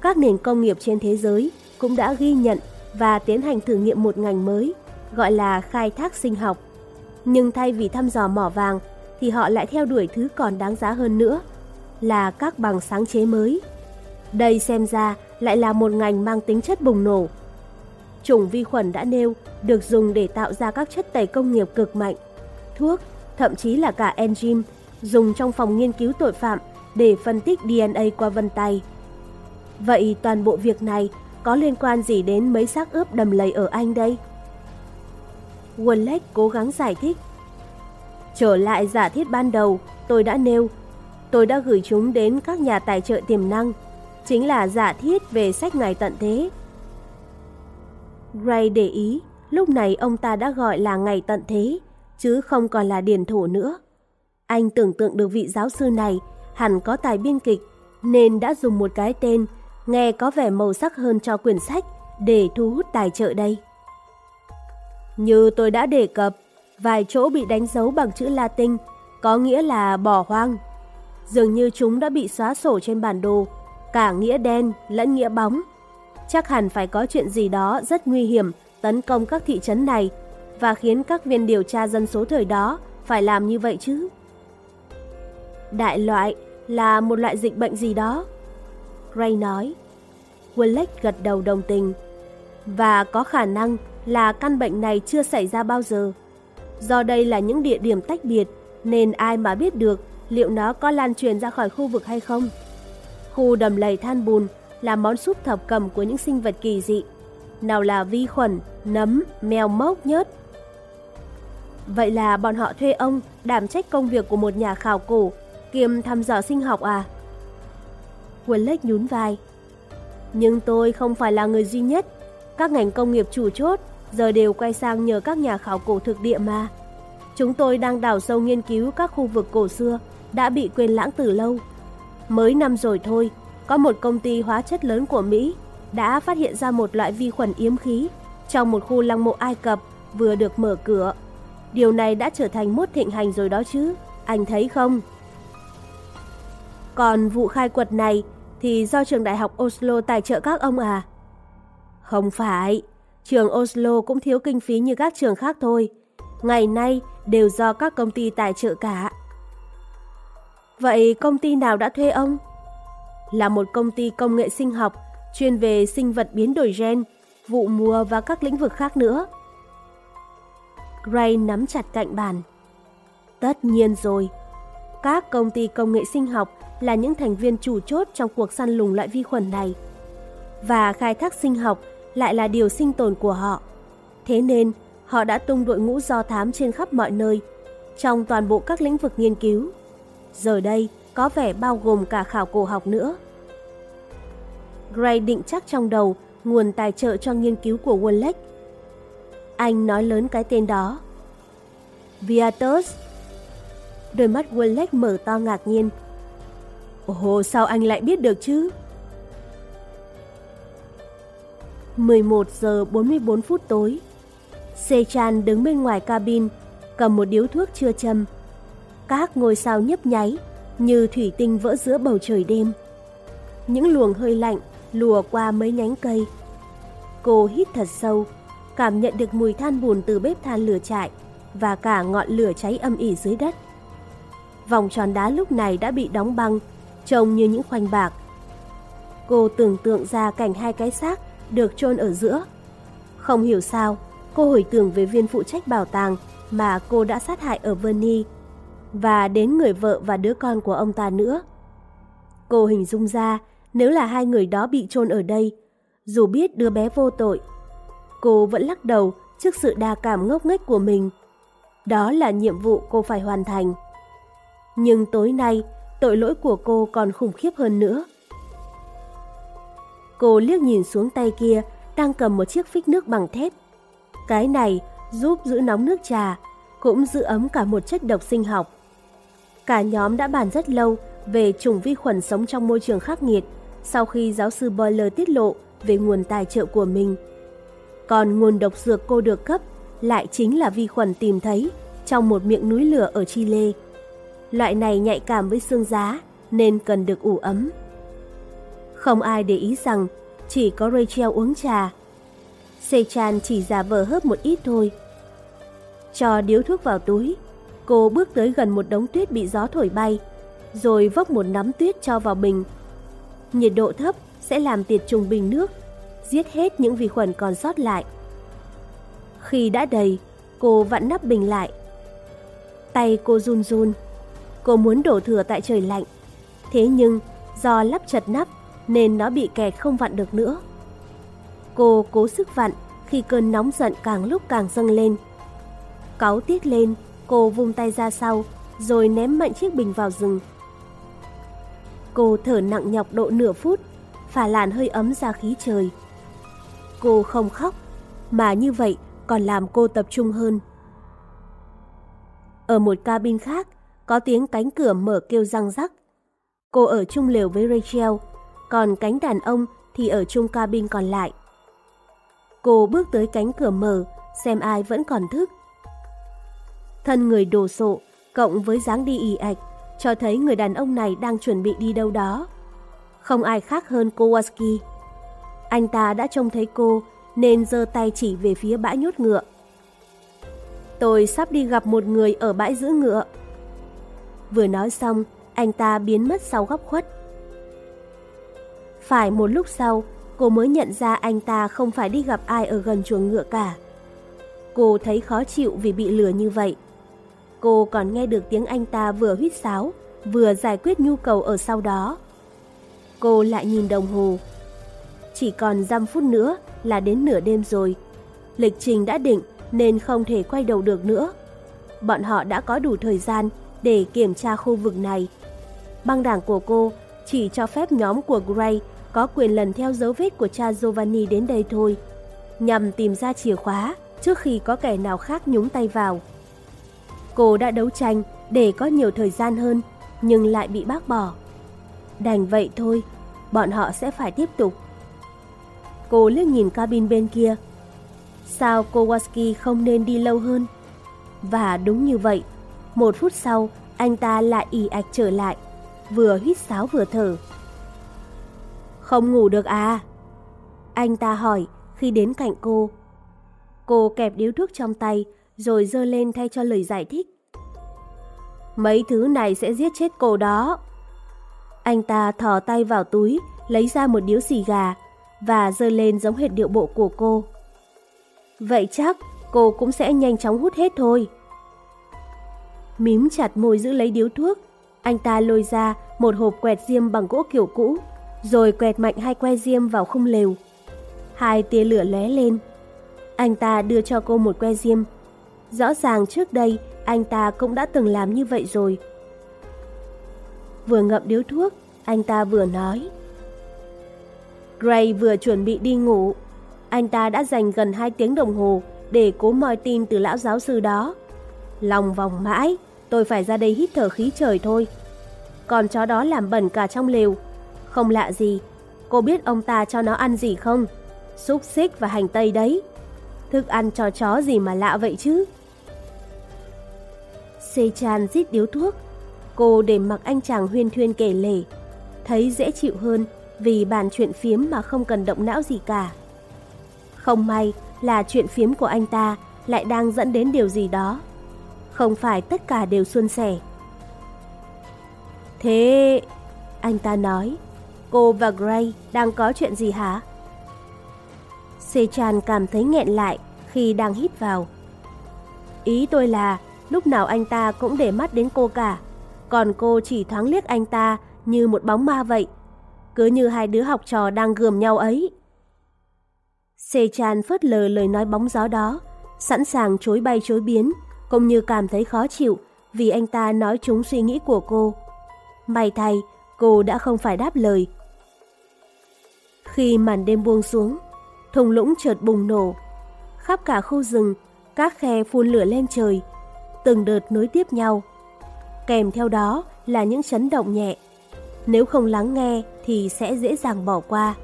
Các nền công nghiệp trên thế giới cũng đã ghi nhận và tiến hành thử nghiệm một ngành mới, gọi là khai thác sinh học. Nhưng thay vì thăm dò mỏ vàng, thì họ lại theo đuổi thứ còn đáng giá hơn nữa, là các bằng sáng chế mới. Đây xem ra lại là một ngành mang tính chất bùng nổ. Chủng vi khuẩn đã nêu được dùng để tạo ra các chất tẩy công nghiệp cực mạnh, thuốc, thậm chí là cả enzyme dùng trong phòng nghiên cứu tội phạm để phân tích DNA qua vân tay. Vậy toàn bộ việc này có liên quan gì đến mấy xác ướp đầm lầy ở Anh đây? Wallace cố gắng giải thích. Trở lại giả thiết ban đầu, tôi đã nêu. Tôi đã gửi chúng đến các nhà tài trợ tiềm năng, chính là giả thiết về sách ngày tận thế. Gray để ý, lúc này ông ta đã gọi là ngày tận thế, chứ không còn là điển thủ nữa. Anh tưởng tượng được vị giáo sư này hẳn có tài biên kịch, nên đã dùng một cái tên nghe có vẻ màu sắc hơn cho quyển sách để thu hút tài trợ đây. Như tôi đã đề cập, vài chỗ bị đánh dấu bằng chữ Latin, có nghĩa là bỏ hoang. Dường như chúng đã bị xóa sổ trên bản đồ, cả nghĩa đen lẫn nghĩa bóng. Chắc hẳn phải có chuyện gì đó rất nguy hiểm tấn công các thị trấn này và khiến các viên điều tra dân số thời đó phải làm như vậy chứ. Đại loại là một loại dịch bệnh gì đó. Ray nói. Willett gật đầu đồng tình. Và có khả năng là căn bệnh này chưa xảy ra bao giờ. Do đây là những địa điểm tách biệt nên ai mà biết được liệu nó có lan truyền ra khỏi khu vực hay không. Khu đầm lầy than bùn là món súp thập cầm của những sinh vật kỳ dị. Nào là vi khuẩn, nấm, mèo mốc nhớt. Vậy là bọn họ thuê ông đảm trách công việc của một nhà khảo cổ kiêm thăm dò sinh học à? Willett nhún vai. Nhưng tôi không phải là người duy nhất. Các ngành công nghiệp chủ chốt giờ đều quay sang nhờ các nhà khảo cổ thực địa mà. Chúng tôi đang đào sâu nghiên cứu các khu vực cổ xưa đã bị quên lãng từ lâu. Mới năm rồi thôi, có một công ty hóa chất lớn của Mỹ đã phát hiện ra một loại vi khuẩn yếm khí trong một khu lăng mộ Ai Cập vừa được mở cửa. Điều này đã trở thành mốt thịnh hành rồi đó chứ, anh thấy không? Còn vụ khai quật này thì do trường đại học Oslo tài trợ các ông à? Không phải, trường Oslo cũng thiếu kinh phí như các trường khác thôi. Ngày nay đều do các công ty tài trợ cả. Vậy công ty nào đã thuê ông? Là một công ty công nghệ sinh học chuyên về sinh vật biến đổi gen, vụ mùa và các lĩnh vực khác nữa. Gray nắm chặt cạnh bàn. Tất nhiên rồi. Các công ty công nghệ sinh học là những thành viên chủ chốt trong cuộc săn lùng loại vi khuẩn này. Và khai thác sinh học lại là điều sinh tồn của họ. Thế nên, họ đã tung đội ngũ do thám trên khắp mọi nơi, trong toàn bộ các lĩnh vực nghiên cứu. Giờ đây, có vẻ bao gồm cả khảo cổ học nữa. Gray định chắc trong đầu nguồn tài trợ cho nghiên cứu của Wallach. Anh nói lớn cái tên đó. Viatus. Đôi mắt Wallach mở to ngạc nhiên. Ồ, sao anh lại biết được chứ? 11 giờ 44 phút tối. Sechan đứng bên ngoài cabin, cầm một điếu thuốc chưa châm. Các ngôi sao nhấp nháy, như thủy tinh vỡ giữa bầu trời đêm. Những luồng hơi lạnh lùa qua mấy nhánh cây. Cô hít thật sâu, cảm nhận được mùi than bùn từ bếp than lửa trại và cả ngọn lửa cháy âm ỉ dưới đất. Vòng tròn đá lúc này đã bị đóng băng, trông như những khoanh bạc. Cô tưởng tượng ra cảnh hai cái xác được chôn ở giữa. Không hiểu sao, cô hồi tưởng về viên phụ trách bảo tàng mà cô đã sát hại ở Verney và đến người vợ và đứa con của ông ta nữa. Cô hình dung ra nếu là hai người đó bị chôn ở đây, dù biết đứa bé vô tội, cô vẫn lắc đầu trước sự đa cảm ngốc nghếch của mình. Đó là nhiệm vụ cô phải hoàn thành. Nhưng tối nay, tội lỗi của cô còn khủng khiếp hơn nữa. Cô liếc nhìn xuống tay kia đang cầm một chiếc phích nước bằng thép. Cái này giúp giữ nóng nước trà, cũng giữ ấm cả một chất độc sinh học. Cả nhóm đã bàn rất lâu về chủng vi khuẩn sống trong môi trường khắc nghiệt sau khi giáo sư Boiler tiết lộ về nguồn tài trợ của mình. Còn nguồn độc dược cô được cấp lại chính là vi khuẩn tìm thấy trong một miệng núi lửa ở Chile. Loại này nhạy cảm với xương giá nên cần được ủ ấm. Không ai để ý rằng chỉ có Rachel uống trà. Sechan chỉ giả vờ hớp một ít thôi. Cho điếu thuốc vào túi, cô bước tới gần một đống tuyết bị gió thổi bay, rồi vốc một nắm tuyết cho vào bình. Nhiệt độ thấp sẽ làm tiệt trùng bình nước, giết hết những vi khuẩn còn sót lại. Khi đã đầy, cô vặn nắp bình lại. Tay cô run run, cô muốn đổ thừa tại trời lạnh. Thế nhưng do lắp chật nắp nên nó bị kẹt không vặn được nữa. Cô cố sức vặn khi cơn nóng giận càng lúc càng dâng lên. Cáu tiết lên, cô vung tay ra sau rồi ném mạnh chiếc bình vào rừng. Cô thở nặng nhọc độ nửa phút, phả làn hơi ấm ra khí trời. Cô không khóc, mà như vậy còn làm cô tập trung hơn. Ở một cabin khác, có tiếng cánh cửa mở kêu răng rắc. Cô ở chung lều với Rachel, còn cánh đàn ông thì ở chung cabin còn lại. Cô bước tới cánh cửa mở, xem ai vẫn còn thức. Thân người đồ sộ, cộng với dáng đi ì ạch, cho thấy người đàn ông này đang chuẩn bị đi đâu đó. Không ai khác hơn Kowalski. Anh ta đã trông thấy cô nên giơ tay chỉ về phía bãi nhốt ngựa. Tôi sắp đi gặp một người ở bãi giữ ngựa. Vừa nói xong, anh ta biến mất sau góc khuất. Phải một lúc sau, cô mới nhận ra anh ta không phải đi gặp ai ở gần chuồng ngựa cả. Cô thấy khó chịu vì bị lừa như vậy. Cô còn nghe được tiếng anh ta vừa huýt sáo, vừa giải quyết nhu cầu ở sau đó. Cô lại nhìn đồng hồ. Chỉ còn dăm phút nữa là đến nửa đêm rồi. Lịch trình đã định nên không thể quay đầu được nữa. Bọn họ đã có đủ thời gian để kiểm tra khu vực này. Băng đảng của cô chỉ cho phép nhóm của Gray có quyền lần theo dấu vết của cha Giovanni đến đây thôi, nhằm tìm ra chìa khóa trước khi có kẻ nào khác nhúng tay vào. Cô đã đấu tranh để có nhiều thời gian hơn, nhưng lại bị bác bỏ. Đành vậy thôi, bọn họ sẽ phải tiếp tục. Cô liếc nhìn cabin bên kia. Sao Kowalski không nên đi lâu hơn? Và đúng như vậy, một phút sau, anh ta lại ì ạch trở lại, vừa hít sáo vừa thở. Không ngủ được à? Anh ta hỏi khi đến cạnh cô. Cô kẹp điếu thuốc trong tay, rồi dơ lên thay cho lời giải thích. Mấy thứ này sẽ giết chết cô đó. Anh ta thò tay vào túi, lấy ra một điếu xì gà và dơ lên giống hệt điệu bộ của cô. Vậy chắc cô cũng sẽ nhanh chóng hút hết thôi. Mím chặt môi giữ lấy điếu thuốc, anh ta lôi ra một hộp quẹt diêm bằng gỗ kiểu cũ, rồi quẹt mạnh hai que diêm vào khung lều. Hai tia lửa lóe lên. Anh ta đưa cho cô một que diêm. Rõ ràng trước đây anh ta cũng đã từng làm như vậy rồi. Vừa ngậm điếu thuốc, anh ta vừa nói. Gray vừa chuẩn bị đi ngủ. Anh ta đã dành gần 2 tiếng đồng hồ để cố moi tin từ lão giáo sư đó. Lòng vòng mãi, tôi phải ra đây hít thở khí trời thôi. Còn chó đó làm bẩn cả trong lều. Không lạ gì, cô biết ông ta cho nó ăn gì không? Xúc xích và hành tây đấy. Thức ăn cho chó gì mà lạ vậy chứ? Xê chan rít điếu thuốc. Cô để mặc anh chàng huyên thuyên kể lể. Thấy dễ chịu hơn vì bàn chuyện phiếm mà không cần động não gì cả. Không may là chuyện phiếm của anh ta lại đang dẫn đến điều gì đó. Không phải tất cả đều suôn sẻ. Thế... Anh ta nói, cô và Gray đang có chuyện gì hả? Sechan cảm thấy nghẹn lại khi đang hít vào. Ý tôi là lúc nào anh ta cũng để mắt đến cô cả, còn cô chỉ thoáng liếc anh ta như một bóng ma vậy, cứ như hai đứa học trò đang gườm nhau ấy. Sechan phớt lờ lời nói bóng gió đó, sẵn sàng chối bay chối biến, cũng như cảm thấy khó chịu vì anh ta nói trúng suy nghĩ của cô. May thay, cô đã không phải đáp lời. Khi màn đêm buông xuống, thùng lũng chợt bùng nổ. Khắp cả khu rừng, các khe phun lửa lên trời, từng đợt nối tiếp nhau. Kèm theo đó là những chấn động nhẹ. Nếu không lắng nghe thì sẽ dễ dàng bỏ qua.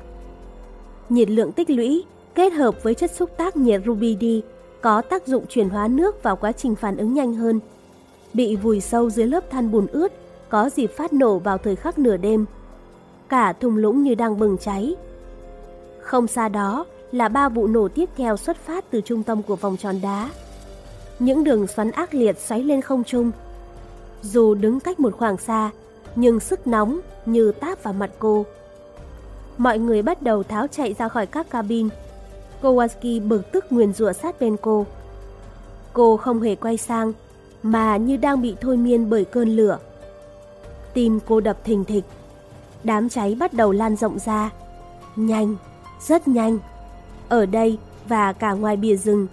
Nhiệt lượng tích lũy kết hợp với chất xúc tác nhiệt rubidi có tác dụng chuyển hóa nước vào quá trình phản ứng nhanh hơn. Bị vùi sâu dưới lớp than bùn ướt, có dịp phát nổ vào thời khắc nửa đêm. Cả thùng lũng như đang bừng cháy. Không xa đó là ba vụ nổ tiếp theo xuất phát từ trung tâm của vòng tròn đá. Những đường xoắn ác liệt xoáy lên không trung. Dù đứng cách một khoảng xa, nhưng sức nóng như táp vào mặt cô. Mọi người bắt đầu tháo chạy ra khỏi các cabin. Kowalski bực tức nguyền rủa sát bên cô. Cô không hề quay sang, mà như đang bị thôi miên bởi cơn lửa. Tim cô đập thình thịch. Đám cháy bắt đầu lan rộng ra. Nhanh, rất nhanh. Ở đây và cả ngoài bìa rừng.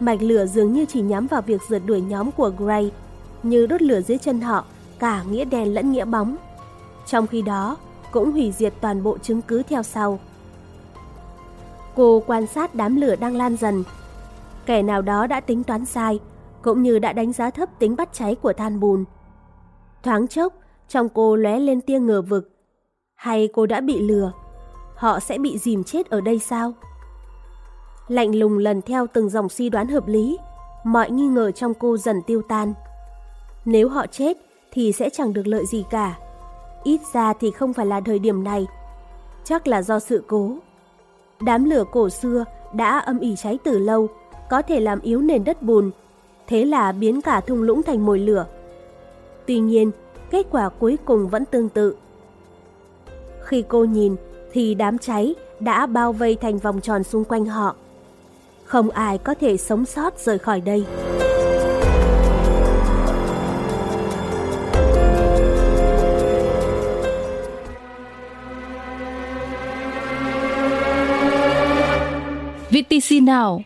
Mạch lửa dường như chỉ nhắm vào việc rượt đuổi nhóm của Gray, như đốt lửa dưới chân họ, cả nghĩa đen lẫn nghĩa bóng. Trong khi đó, cũng hủy diệt toàn bộ chứng cứ theo sau. Cô quan sát đám lửa đang lan dần. Kẻ nào đó đã tính toán sai, cũng như đã đánh giá thấp tính bắt cháy của than bùn. Thoáng chốc, trong cô lóe lên tia ngờ vực. Hay cô đã bị lừa? Họ sẽ bị dìm chết ở đây sao? Lạnh lùng lần theo từng dòng suy đoán hợp lý, mọi nghi ngờ trong cô dần tiêu tan. Nếu họ chết thì sẽ chẳng được lợi gì cả. Ít ra thì không phải là thời điểm này. Chắc là do sự cố. Đám lửa cổ xưa đã âm ỉ cháy từ lâu, có thể làm yếu nền đất bùn, thế là biến cả thung lũng thành mồi lửa. Tuy nhiên, kết quả cuối cùng vẫn tương tự. Khi cô nhìn thì đám cháy đã bao vây thành vòng tròn xung quanh họ. Không ai có thể sống sót rời khỏi đây. We see now.